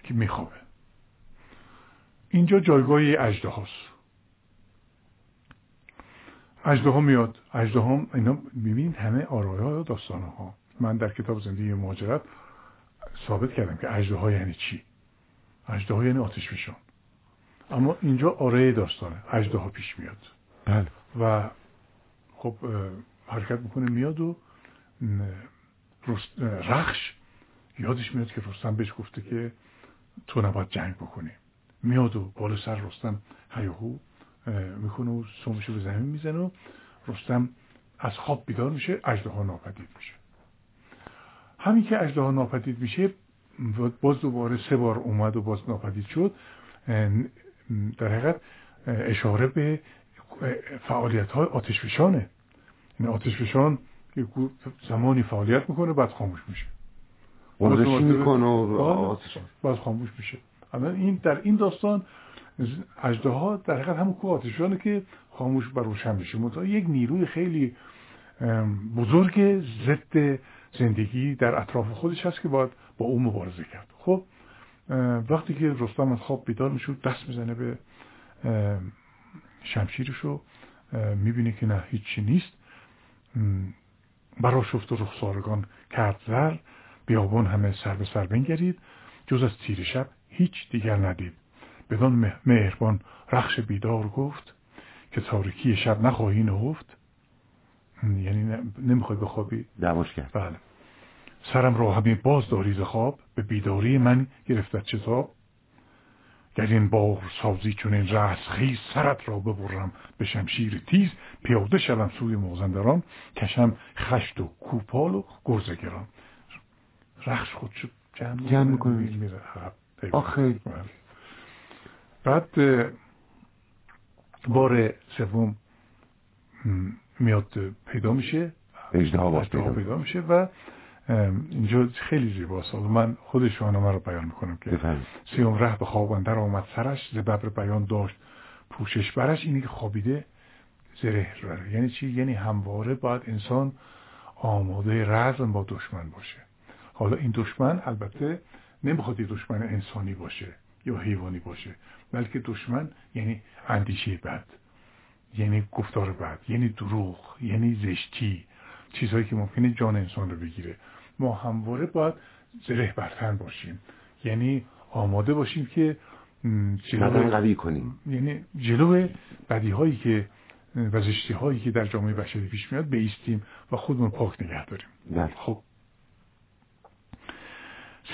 که میخوابه. اینجا جایگاه اجده هاست اجده ها میاد. اجده ها اینا می‌بینید همه آرای ها داستانه ها من در کتاب زندگی مهاجرت ثابت کردم که اجده ها یعنی چی؟ اجده ها یعنی آتش میشون اما اینجا آره داستانه. اجده ها پیش میاد. بله. و خب حرکت می‌کنه میاد و رخش. یادش میاد که رستم بهش گفته که تو نباید جنگ بکنی. میاد و بالا سر رستم هیاهو می‌کنه و سومشو به زمین می‌زنه و رستم از خواب بیدار میشه اجده ناپدید میشه. همین که اجده ناپدید میشه باز دوباره سه بار اومد و باز ناپدید شد. در حقیقت اشاره به فعالیت های آتشفشانه. این آتشفشان که زمانی فعالیت می‌کنه بعد خاموش میشه. ورزشی می‌کنه. و بعد خاموش میشه. این در این داستان اجده ها در حقیقت همون کو آتشفشانه که خاموش بر روشن میشه. منتها یک نیروی خیلی بزرگ ضد زندگی در اطراف خودش هست که باید با اون مبارزه کرد. خب وقتی که رستم از خواب بیدار میشه دست می‌زنه به شمشیرش رو می‌بینه که نه هیچی نیست. برا شفت و رخسارگان کرد زر بیابون همه سر به سر بنگرید. جز از تیر شب هیچ دیگر ندید. بدان مهربان رخش بیدار گفت که تاریکی شب نخواهی نهفت. یعنی نمی‌خوای بخوابی؟ دماش کرد بله. سرم را همه باز داری خواب. به بیداری من گرفتت چطاب در این بار سازی چون این رس خیز سرت را ببرم. به شمشیر تیز پیاده شوم سوی موزندران کشم خشت و کوپال و گرزگران. رخش خود شد جمع, جمع می‌کنه. آخه. بعد بار سوم میاد پیدا میشه. اجده پیدا میشه و اینجا خیلی زیباست من خود شاهنامه رو بیان می‌کنم که سیوم ره به خواب اندر آمد سرش ز ببر بیان داشت پوشش برش اینی که خوابیده زره رو. یعنی چی؟ یعنی همواره باید انسان آماده رزم با دشمن باشه. حالا این دشمن البته نمی‌خواد یه دشمن انسانی باشه یا حیوانی باشه بلکه دشمن یعنی اندیشه بد یعنی گفتار بد یعنی دروغ یعنی زشتی. چیزهایی که ممکنه جان انسان رو بگیره. ما همواره باید زره برتن باشیم. یعنی آماده باشیم که جلو قوی کنیم. یعنی جلو بدی هایی که و زشتی هایی که در جامعه بشری پیش میاد بیستیم و خودمون پاک نگه داریم. بله. خب.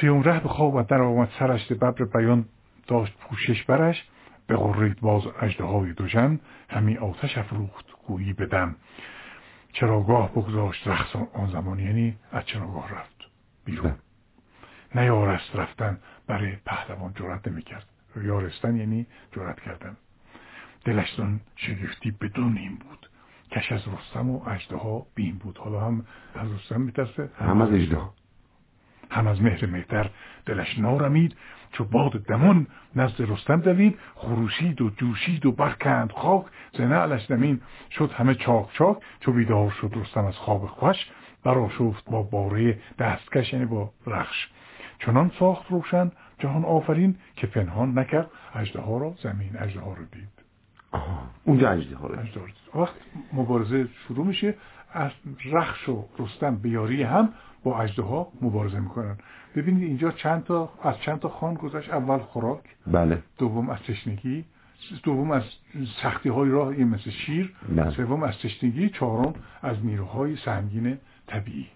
سیوم ره به خواب و در آمد سرش ببر بیان داشت پوشش برش. به غرید باز اجده های دوژن. همی آتش افروخت گویی بدم چراگاه بگذاشت رخص آن زمان یعنی از چراگاه رفت بیرون. نیارست رفتن برای پهلوان جرات نمی‌کرد. یارستن یعنی جرات کردن. دلشتان شگفتی بدون این بود. کش از رستم و اجده ها بین بود. حالا هم از رستم میترسه هم از اجده هم از مهر مهتر دلش نارمید چو باد دمان نزد رستم دوید خروشید و جوشید و برکند خاک زنعلش زمین شد همه چاک چاک چو بیدار شد رستم از خواب خوش برا شفت با باره دستکش یعنی با رخش. چنان ساخت روشن جهان آفرین که پنهان نکرد اجده ها را زمین اجده ها رو دید. آها اونجا اجده ها رو دید. اجده ها رو دید. وقت مبارزه شروع میشه از رخش و رستم بیاری هم با اجده ها مبارزه می‌کنن. ببینید اینجا چند تا از چند تا خان گذشت. اول خوراک. بله. دوم از تشنگی. دوم از سختی های راه مثل شیر. بله. سوم از تشنگی. چهارم از نیروهای سنگین طبیعی.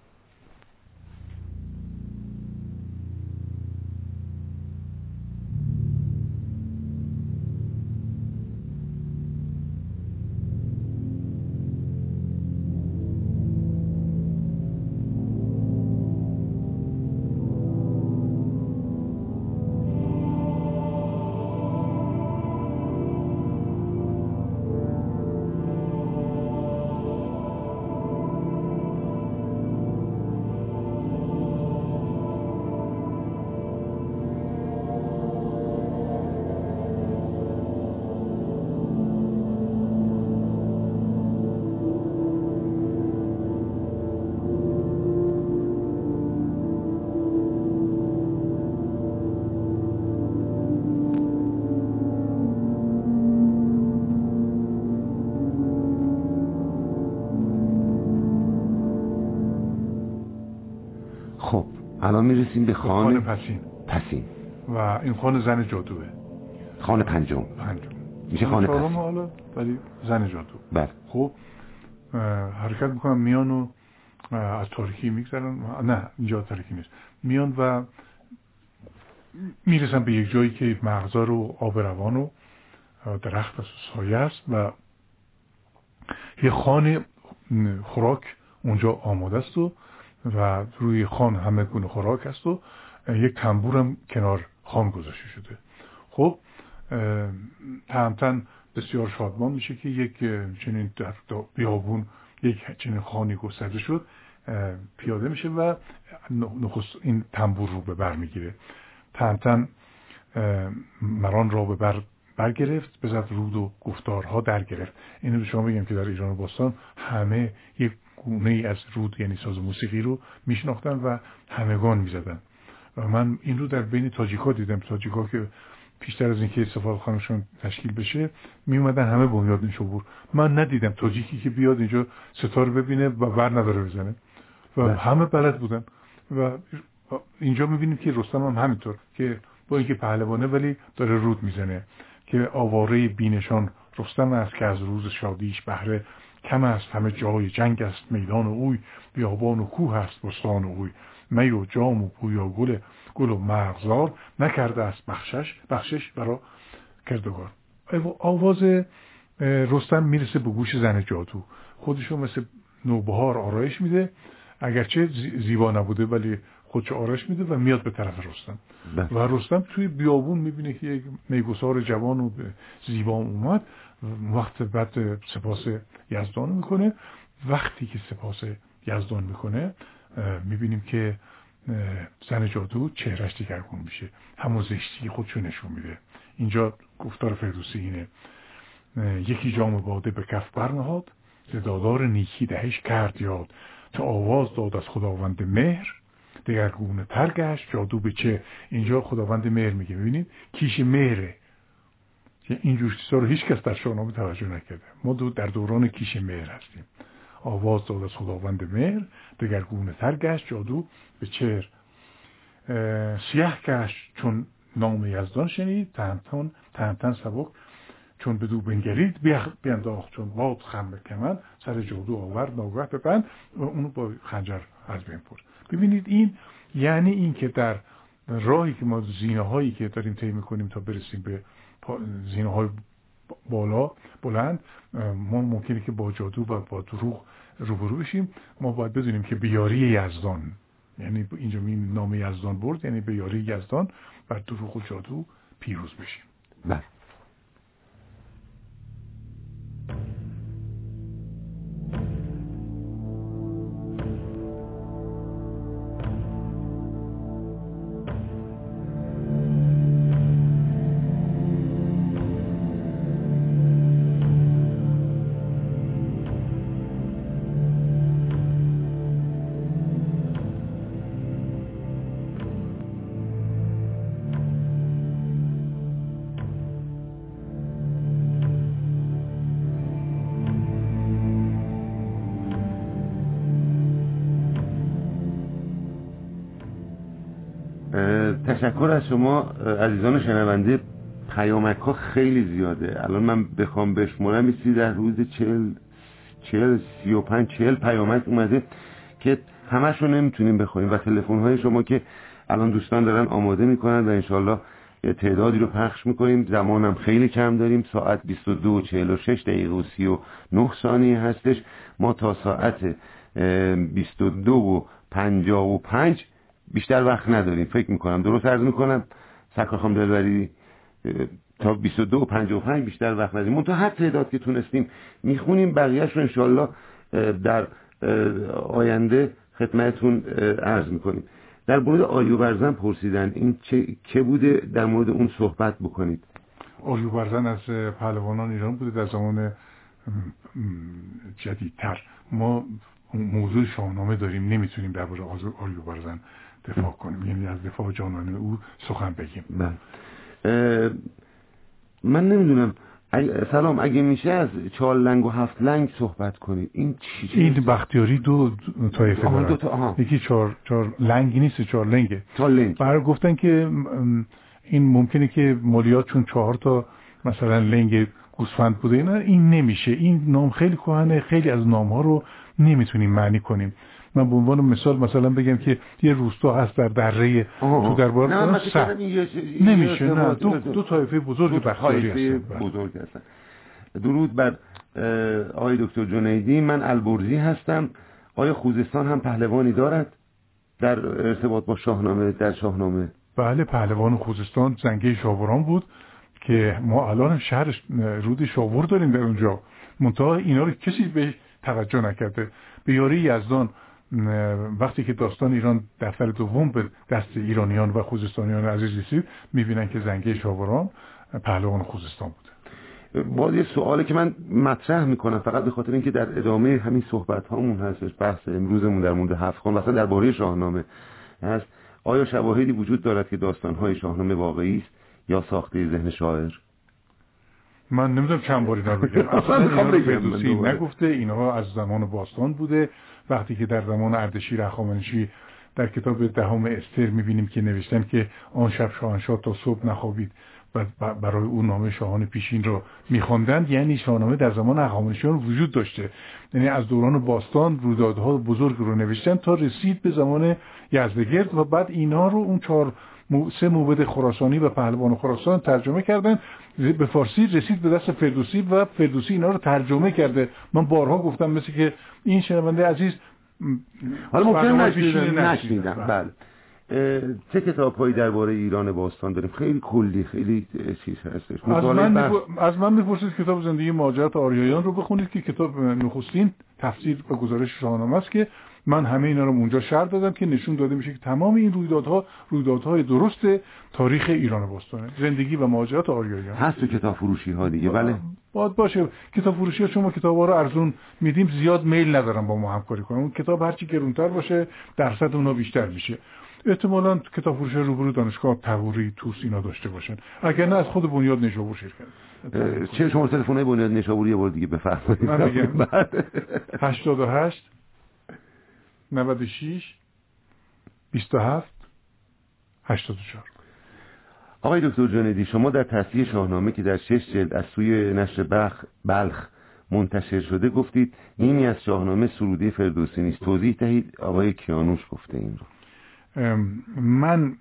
الان می‌رسیم به خانه خانه پسین. پسین. و این خانه زن جادوه. خانه پنجم. پنجم. میشه خانه پسین حالا ولی زن جادو. بله. خب حرکت می‌کنن میان و از تاریکی میگذرن. نه اینجا تاریکی نیست. میان و می‌رسن به یک جایی که مغزار و آب روان و درخت است و سایه است و یه خانه خوراک اونجا آماده است و و روی خان همه گونه خوراک است و یک تنبور هم کنار خان گذاشته شده. خب تهمتن بسیار شادمان میشه که یک چنین در بیابون یک چنین خانی گسترده شد پیاده میشه و نخست این تنبور رو به بر می‌گیره. تهمتن مران را به بر برگرفت بزد رود و گفتارها در گرفت. اینو به شما بگم که در ایران باستان همه یک گونه ای از رود یعنی ساز موسیقی رو میشناختن و همگان می‌زدن. و من این رو در بین تاجیکا دیدم. تاجیکا که پیشتر از اینکه استفاده خانشون تشکیل بشه می اومدن همه بنیاد شبور من ندیدم تاجیکی که بیاد اینجا ستاره ببینه و بر نداره بزنه. و بله. همه بلد بودن. و اینجا می‌بینیم که رستم هم همینطور که با اینکه پهلوانه ولی داره رود می‌زنه. که آواره بینشان رستم است که از روز شادیش بهره کم است همه جای جنگ است میدان اوی بیابان و کوه است بستان اوی. می و جام و پویا گل گل و مرغزار نکرده است بخشش بخشش برا کردگار. آواز رستم می‌رسه به گوش زن جادو. خودشو مثل نوبهار آرایش میده. اگرچه زی- زیبا نبوده ولی خودشو آرایش میده و میاد به طرف رستم. بله. و رستم توی بیابون می‌بینه که یک میگسار جوان و زیبا اومد. وقت بعد سپاس یزدان می‌کنه. وقتی که سپاس یزدان می‌کنه می‌بینیم که زن جادو چهرش دیگرگون میشه. همون زشتی خودشو نشون میده. اینجا گفتار فردوسی اینه. یکی جام باده به کف برنهاد ز دادار نیکی دهش کرد یاد. تا آواز داد از خداوند مهر دگرگونه تر گشت. جادو به چه؟ اینجا خداوند مهر میگه. ببینید کیش مهره. که اینجور چیزا رو هیچ کس در شاهنامه توجه نکرده. ما دو در دوران کیش مهر هستیم. آواز داد از خداوند مهر. دگرگونه تر گشت. جادو به چهر. اه، سیه گشت. چون نام یزدان شنید. تهمتن تهمتن سبک. چون بدو بنگرید بیخ- بینداخت. چون باد خم به کمن سر جادو آورد ناگه به بند و اونو با خنجر از بین برد. ببینید این یعنی این که در راهی که ما زینه هایی که داریم طی می‌کنیم تا برسیم به زینه های بالا بلند ما ممکنه که با جادو و با دروغ روبرو بشیم. ما باید بدونیم که بیاری یزدان. یعنی اینجا می نام یزدان برد یعنی بیاری یزدان بر دروغ و جادو پیروز بشیم. بله. از شما عزیزان شنونده پیامک ها خیلی زیاده. الان من بخوام بشمرم میسی در روز چل چل سی و پنج چل پیامک اومده که همش رو نمی‌تونیم بخوریم و تلفن های شما که الان دوستان دارن آماده می‌کنن و انشالله تعدادی رو پخش می‌کنیم. زمانم خیلی کم داریم. ساعت 22 46 دقیقه و 39 ثانیه هستش. ما تا ساعت 22 و 55 بیشتر وقت نداریم. فکر می‌کنم. درست عرض می‌کنم. سکر خام دلبری تا 22 و 55 بیشتر وقت نداریم. منتها هر تعداد که تونستیم می‌خونیم. بقیهش رو انشالله در آینده خدمتتون عرض می‌کنیم. در مورد آریو پرسیدن این چه, که بوده؟ در مورد اون صحبت بکنید. آریو برزن از پهلوانان ایران بوده در زمان جدیدتر. ما موضوع شاهنامه داریم. نمی‌تونیم درباره آریو برزن دفاع کنیم. یعنی از دفاع جانانه او سخن بگیم. بله. من نمی‌دونم. سلام اگه میشه از چهار لنگ و هفت لنگ صحبت کنید این چی این بختیاری دو طایفه داره دو تا یکی چهار, چهار لنگی نیست چهار لنگه. چهار لنگ. برای گفتن که این ممکنه که مالیات چون چهار تا مثلا لنگ گوسفند بوده اینا این نمیشه. این نام خیلی کهنه خیلی از نام ها رو نمی‌تونیم معنی کنیم. من به عنوان مثال مثلا بگم که یه روستا هست در دره تو دربار. نمیشه نه. دو, دو طایفه بزرگ بختیاری هستن. بزرگ هستن. درود بر آقای دکتر جنیدی. من البرزی هستم. آیا خوزستان هم پهلوانی دارد در ارتباط با شاهنامه در شاهنامه. بله پهلوان خوزستان زنگه شاوران بود که ما الان شهر رود شاور داریم در اونجا. منتها اینا رو کسی به توجه نکرده. به یاری یزدان وقتی که داستان ایران دفتر دوم به دست ایرانیان و خوزستانیان عزیز رسید می‌بینن که زنگه شاوران پهلوان خوزستان بوده. باز یه سوالی که من مطرح می‌کنم فقط به خاطر اینکه در ادامه همین صحبت هامون هستش بحث امروزمون در مورد هفت خان مثلا درباره شاهنامه هست. آیا شواهدی وجود دارد که داستانهای شاهنامه واقعی است یا ساخته ذهن شاعر؟ من نمی‌دونم چند باری اینا بگم اصلا نگفته اینها از زمان باستان بوده. وقتی که در زمان اردشیر اخامنشی در کتاب دهم استر می‌بینیم که نوشتن که آن شب شاهنشاه تا صبح نخوابید و برای اون نامه شاهان پیشین رو میخواندند یعنی شاهنامه در زمان اخامنشیان وجود داشته. یعنی از دوران باستان رویدادها بزرگ رو نوشتن تا رسید به زمان یزدگرد و بعد اینها رو اون چهار سه موبد خراسانی و پهلوان خراسان ترجمه کردن به فارسی رسید به دست فردوسی و فردوسی اینا رو ترجمه کرده. من بارها گفتم مثل که این شنونده عزیز حالا ممکن نشنیدم بله. چه کتاب هایی درباره ایران باستان داریم؟ خیلی کلی خیلی چیز هستش. از من, از من می‌پرسید کتاب زندگی ماجرات آریایان رو بخونید که کتاب نخستین تفسیر و گزارش شاهنامه است که من همه اینا رو اونجا شرط دادم که نشون داده میشه که تمام این رویدادها رویدادهای درست تاریخ ایران باستانه زندگی و ماجرات آریاییان هست. تو کتاب فروشی ها دیگه بله. باید باشه. کتاب فروشی ها شما کتاب ها رو ارزون میدیم زیاد میل ندارم با ما همکاری کنم. اون کتاب هرچی گرونتر باشه درصد اونا بیشتر میشه. احتمالا کتاب فروش روبرو دانشگاه تهوری توس اینا داشته باشن. اگر نه از خود بنیاد نشابور شرکت. چه شما تلفن بنیاد نشابور یه بار دیگه بفرمایید. من بگم 88 96 27 84 آقای دکتر جاندی شما در تصحیح شاهنامه که در شش جلد از سوی نشر بخ بلخ منتشر شده گفتید نیمی از شاهنامه سروده فردوسی نیست. توضیح دهید آقای کیانوش گفته این رو. من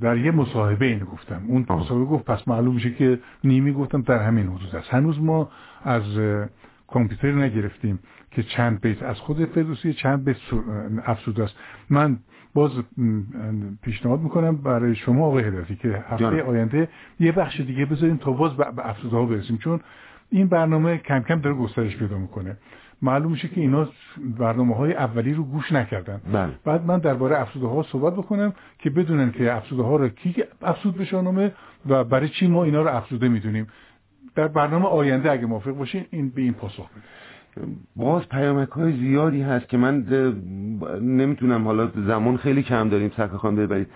در یه مصاحبه این گفتم. اون مصاحبه گفت پس معلوم میشه که نیمی گفتم در همین حدود است. هنوز ما از کامپیوتر نگرفتیم که چند بیت از خود فردوسی چند بیت افسوده است. من باز پیشنهاد می‌کنم برای شما آقای هدفی که هفته آینده یه بخش دیگه بذاریم تا باز به افسوده ها برسیم. چون این برنامه کم کم داره گسترش پیدا می‌کنه. معلوم میشه که اینا برنامه های اولی رو گوش نکردن. بله. بعد من درباره افسوده ها صحبت بکنم که بدونن که افسوده ها رو کی افسود به شاهنامه و برای چی ما اینا رو افسوده می‌دونیم. در برنامه آینده اگه موافق باشین این به این پاسخ بدید باز پیامک های زیادی هست که من نمی‌تونم حالا زمان خیلی کم داریم سرکار خان ببرید.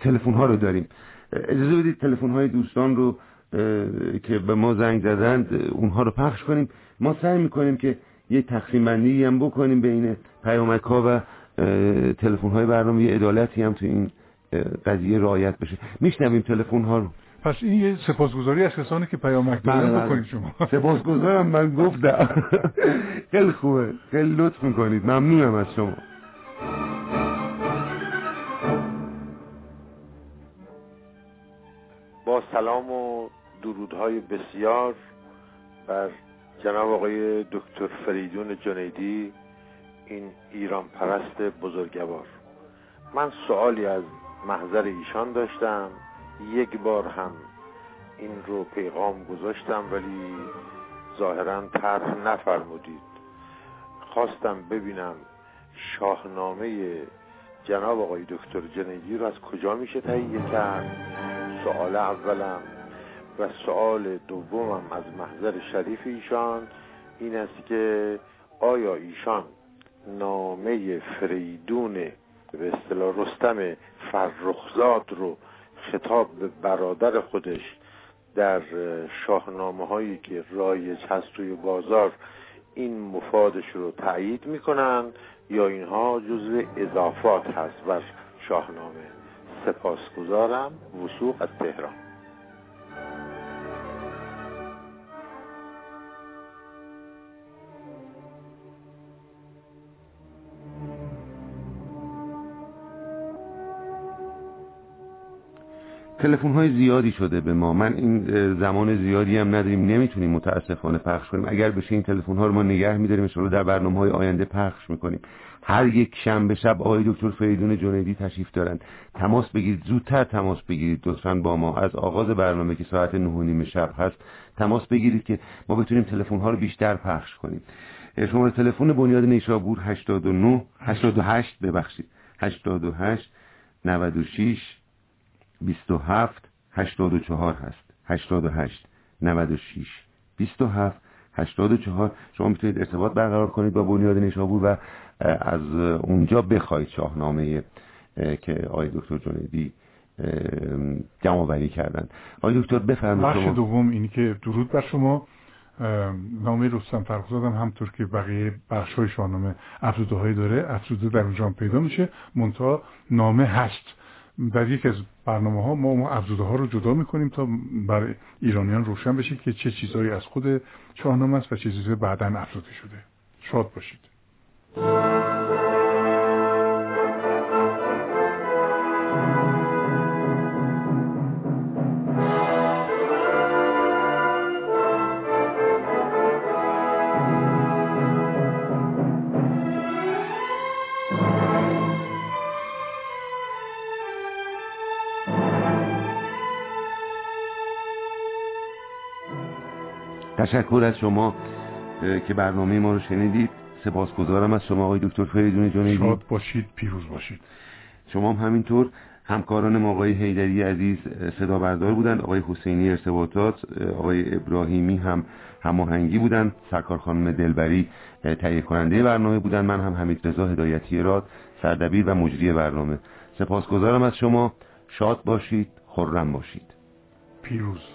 تلفن ها رو داریم. اجازه بدید تلفن های دوستان رو که به ما زنگ زدند اونها رو پخش کنیم. ما سعی می‌کنیم که یه تقسیم بندی هم بکنیم بین پیامک ها و تلفن های برنامه یه عدالتی هم تو این قضیه رعایت بشه. میشنویم تلفن ها رو. پس این یه سپاسگزاری از کسانی که پیامک بله، دادن بله. بکنید شما. سپاسگزارم من گفتم. خیلی خوبه. خیلی لطف می‌کنید. ممنونم از شما. با سلام و درودهای بسیار بر جناب آقای دکتر فریدون جنیدی این ایران پرست بزرگوار. من سوالی از محضر ایشان داشتم. یک بار هم این رو پیغام گذاشتم ولی ظاهرا طرح نفرمودید. خواستم ببینم شاهنامه جناب آقای دکتر جنیدی رو از کجا میشه تهیه کرد؟ سوال اولم و سوال دومم از محضر شریف ایشان این است که آیا ایشان نامه فریدون به اصطلاح رستم فرخزاد رو خطاب به برادر خودش در شاهنامه هایی که رایج هست توی بازار این مفادش رو تایید می‌کنن یا اینها جزء اضافات هست. بر شاهنامه سپاسگزارم. وسوق از تهران. تلفن های زیادی شده به ما. من این زمان زیادی هم نداریم. نمی‌تونیم متاسفانه پخش کنیم. اگر بشه این تلفن ها رو ما نگه میداریم. ان در برنامه های آینده پخش می‌کنیم. هر یک شنبه شب آقای دکتر فریدون جنیدی تشریف دارن تماس بگیرید. زودتر تماس بگیرید. لطفا با ما. از آغاز برنامه که ساعت 9 و نیم شب هست تماس بگیرید که ما بتونیم تلفن ها رو بیشتر پخش کنیم. شماره تلفن بنیاد نیشابور 89 88 ببخشید. 88 96 27 84 هست. 88 96 27 84 شما می‌تونید ارتباط برقرار کنید با بنیاد نیشابور و از اونجا بخواید شاهنامه که آقای دکتر جنیدی جمع آوری کردن. آقای دکتر بفرمایید بخش شما. دوم اینی که درود بر شما. نامه رستم فرخزاد هم همطور که بقیه بخش های شاهنامه افزوده داره افزوده در اونجا پیدا میشه. منتها نامه هست در یک از برنامه ها ما افزوده ها رو جدا می‌کنیم تا برای ایرانیان روشن بشه که چه چیزهایی از خود شاهنامه است و چه چیزهایی بعدا افزوده شده. شاد باشید. تشکر از شما که برنامه ما رو شنیدید. سپاسگزارم از شما آقای دکتر فریدون جنیدی. شاد باشید پیروز باشید. شما هم همینطور همکاران ما آقای حیدری عزیز صدا بردار بودند. آقای حسینی ارتباطات آقای ابراهیمی هم هماهنگی بودند. سرکار خانم دلبری تهیه کننده برنامه بودند. من هم حمید رضا هدایتی راد سردبیر و مجری برنامه. سپاسگزارم از شما. شاد باشید خرم باشید. پیروز.